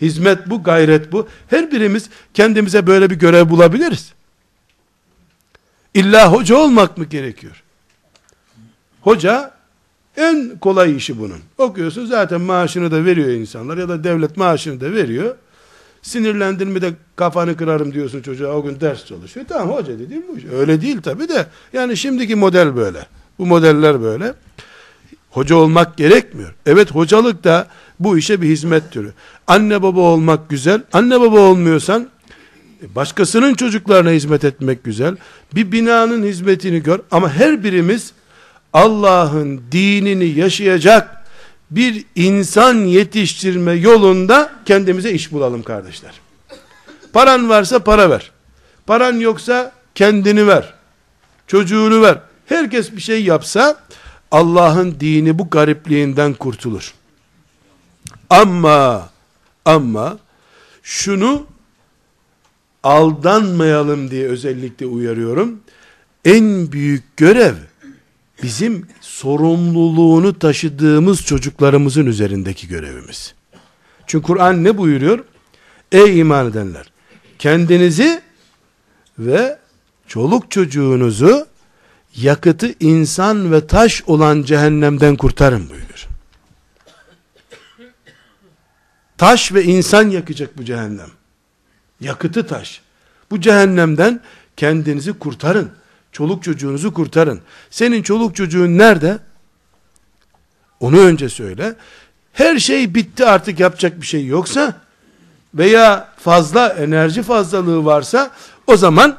Hizmet bu, gayret bu. Her birimiz kendimize böyle bir görev bulabiliriz. İlla hoca olmak mı gerekiyor? Hoca en kolay işi bunun. Okuyorsun zaten maaşını da veriyor insanlar ya da devlet maaşını da veriyor. Sinirlendin mi de kafanı kırarım diyorsun çocuğa o gün ders çalışıyor. Tamam hoca dediğim bu. Öyle değil tabi de. Yani şimdiki model böyle. Bu modeller böyle. Hoca olmak gerekmiyor. Evet hocalık da bu işe bir hizmet türü. Anne baba olmak güzel. Anne baba olmuyorsan başkasının çocuklarına hizmet etmek güzel. Bir binanın hizmetini gör ama her birimiz Allah'ın dinini yaşayacak bir insan yetiştirme yolunda kendimize iş bulalım kardeşler. Paran varsa para ver. Paran yoksa kendini ver. Çocuğunu ver. Herkes bir şey yapsa Allah'ın dini bu garipliğinden kurtulur. Ama ama şunu aldanmayalım diye özellikle uyarıyorum. En büyük görev bizim sorumluluğunu taşıdığımız çocuklarımızın üzerindeki görevimiz. Çünkü Kur'an ne buyuruyor? Ey iman edenler! kendinizi ve çoluk çocuğunuzu yakıtı insan ve taş olan cehennemden kurtarın buyuruyor. Taş ve insan yakacak bu cehennem. Yakıtı taş. Bu cehennemden kendinizi kurtarın. Çoluk çocuğunuzu kurtarın. Senin çoluk çocuğun nerede? Onu önce söyle. Her şey bitti artık yapacak bir şey yoksa veya fazla enerji fazlalığı varsa o zaman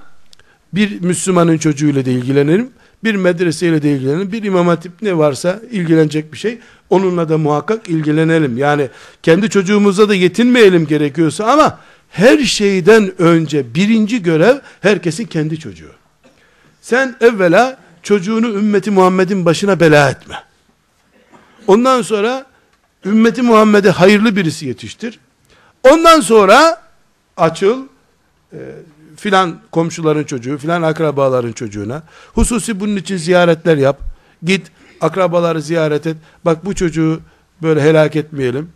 bir Müslümanın çocuğuyla da ilgilenelim. Bir medreseyle de ilgilenelim. Bir imam hatip ne varsa ilgilenecek bir şey. Onunla da muhakkak ilgilenelim. Yani kendi çocuğumuzla da yetinmeyelim gerekiyorsa ama her şeyden önce birinci görev herkesin kendi çocuğu. Sen evvela çocuğunu ümmeti Muhammed'in başına bela etme. Ondan sonra ümmeti Muhammed'e hayırlı birisi yetiştir. Ondan sonra açıl e, filan komşuların çocuğu, filan akrabaların çocuğuna hususi bunun için ziyaretler yap. Git akrabaları ziyaret et. Bak bu çocuğu böyle helak etmeyelim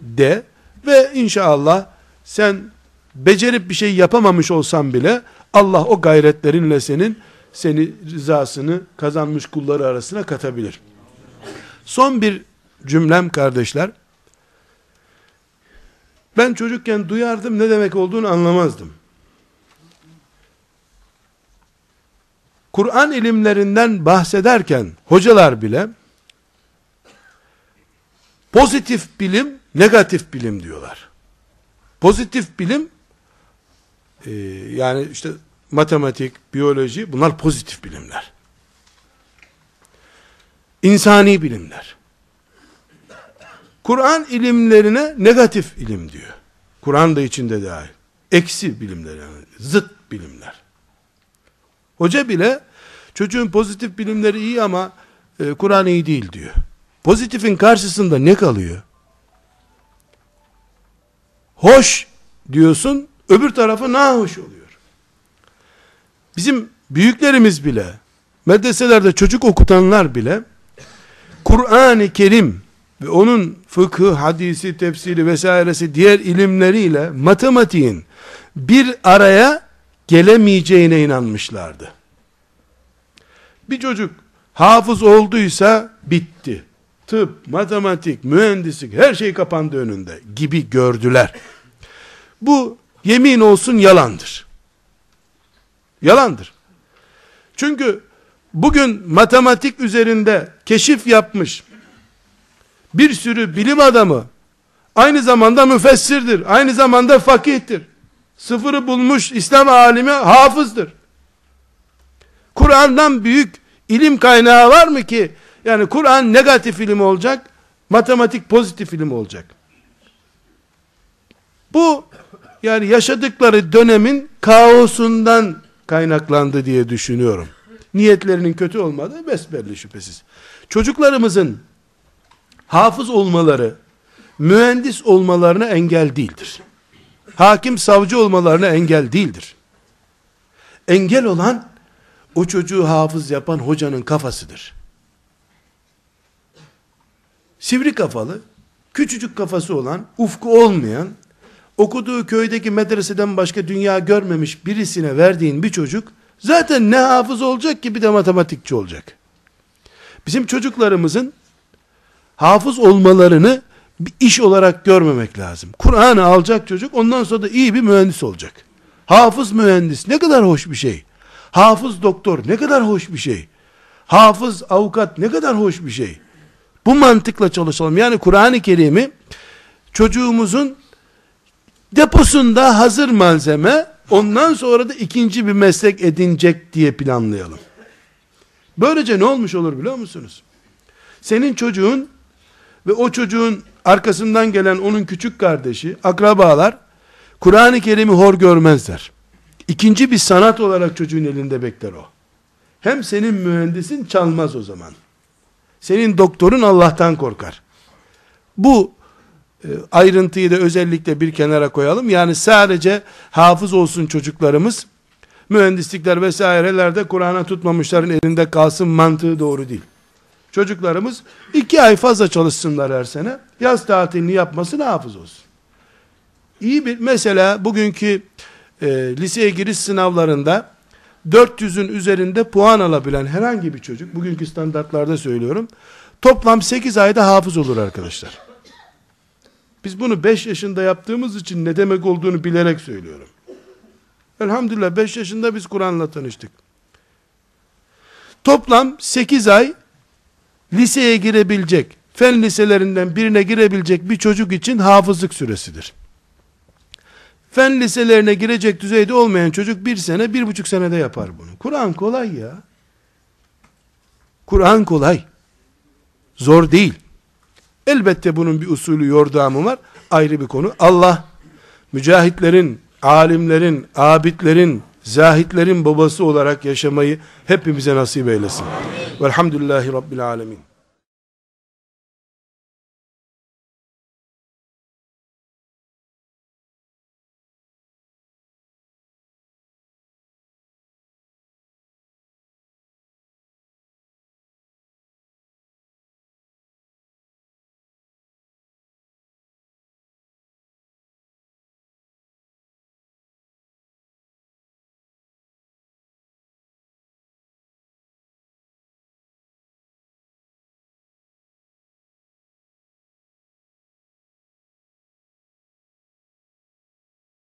de ve inşallah sen becerip bir şey yapamamış olsan bile Allah o gayretlerinle senin seni rızasını kazanmış kulları arasına katabilir. Son bir cümlem kardeşler. Ben çocukken duyardım ne demek olduğunu anlamazdım. Kur'an ilimlerinden bahsederken hocalar bile pozitif bilim, negatif bilim diyorlar. Pozitif bilim e, yani işte matematik, biyoloji bunlar pozitif bilimler. İnsani bilimler. Kur'an ilimlerine negatif ilim diyor. Kur'an da içinde dahil. Eksi bilimler yani. Zıt bilimler. Hoca bile çocuğun pozitif bilimleri iyi ama e, Kur'an iyi değil diyor. Pozitifin karşısında ne kalıyor? Hoş diyorsun, öbür tarafı nahoş oluyor. Bizim büyüklerimiz bile, medreselerde çocuk okutanlar bile, Kur'an-ı Kerim ve onun fıkı, hadisi, tefsiri vesairesi diğer ilimleriyle matematiğin bir araya gelemeyeceğine inanmışlardı. Bir çocuk hafız olduysa bitti. Tıp, matematik, mühendislik her şey kapandı önünde gibi gördüler. Bu yemin olsun yalandır. Yalandır. Çünkü bugün matematik üzerinde keşif yapmış bir sürü bilim adamı aynı zamanda müfessirdir, aynı zamanda fakihtir. Sıfırı bulmuş İslam alimi hafızdır. Kur'an'dan büyük ilim kaynağı var mı ki? Yani Kur'an negatif ilim olacak, matematik pozitif ilim olacak. Bu yani yaşadıkları dönemin kaosundan kaynaklandı diye düşünüyorum. Niyetlerinin kötü olmadığı besbelli şüphesiz. Çocuklarımızın hafız olmaları, mühendis olmalarına engel değildir. Hakim savcı olmalarına engel değildir. Engel olan o çocuğu hafız yapan hocanın kafasıdır. Sivri kafalı, küçücük kafası olan, ufku olmayan, okuduğu köydeki medreseden başka dünya görmemiş birisine verdiğin bir çocuk, zaten ne hafız olacak ki bir de matematikçi olacak. Bizim çocuklarımızın hafız olmalarını bir iş olarak görmemek lazım. Kur'an'ı alacak çocuk ondan sonra da iyi bir mühendis olacak. Hafız mühendis ne kadar hoş bir şey. Hafız doktor ne kadar hoş bir şey. Hafız avukat ne kadar hoş bir şey. Bu mantıkla çalışalım. Yani Kur'an-ı Kerim'i çocuğumuzun deposunda hazır malzeme ondan sonra da ikinci bir meslek edinecek diye planlayalım. Böylece ne olmuş olur biliyor musunuz? Senin çocuğun ve o çocuğun arkasından gelen onun küçük kardeşi, akrabalar Kur'an-ı Kerim'i hor görmezler. İkinci bir sanat olarak çocuğun elinde bekler o. Hem senin mühendisin çalmaz o zaman. Senin doktorun Allah'tan korkar. Bu e, ayrıntıyı da özellikle bir kenara koyalım. Yani sadece hafız olsun çocuklarımız, mühendislikler vesairelerde Kur'an'a tutmamışların elinde kalsın mantığı doğru değil. Çocuklarımız iki ay fazla çalışsınlar her sene. Yaz tatilini yapmasın hafız olsun. İyi bir mesela bugünkü e, liseye giriş sınavlarında 400'ün üzerinde puan alabilen herhangi bir çocuk, bugünkü standartlarda söylüyorum, toplam 8 ayda hafız olur arkadaşlar. Biz bunu 5 yaşında yaptığımız için ne demek olduğunu bilerek söylüyorum. Elhamdülillah 5 yaşında biz Kur'an'la tanıştık. Toplam 8 ay liseye girebilecek, fen liselerinden birine girebilecek bir çocuk için hafızlık süresidir. Fen liselerine girecek düzeyde olmayan çocuk bir sene, bir buçuk senede yapar bunu. Kur'an kolay ya. Kur'an kolay. Zor değil. Elbette bunun bir usulü yordamı var. Ayrı bir konu. Allah mücahitlerin, alimlerin, abidlerin, zahitlerin babası olarak yaşamayı hepimize nasip eylesin. Velhamdülillahi Rabbil alemin.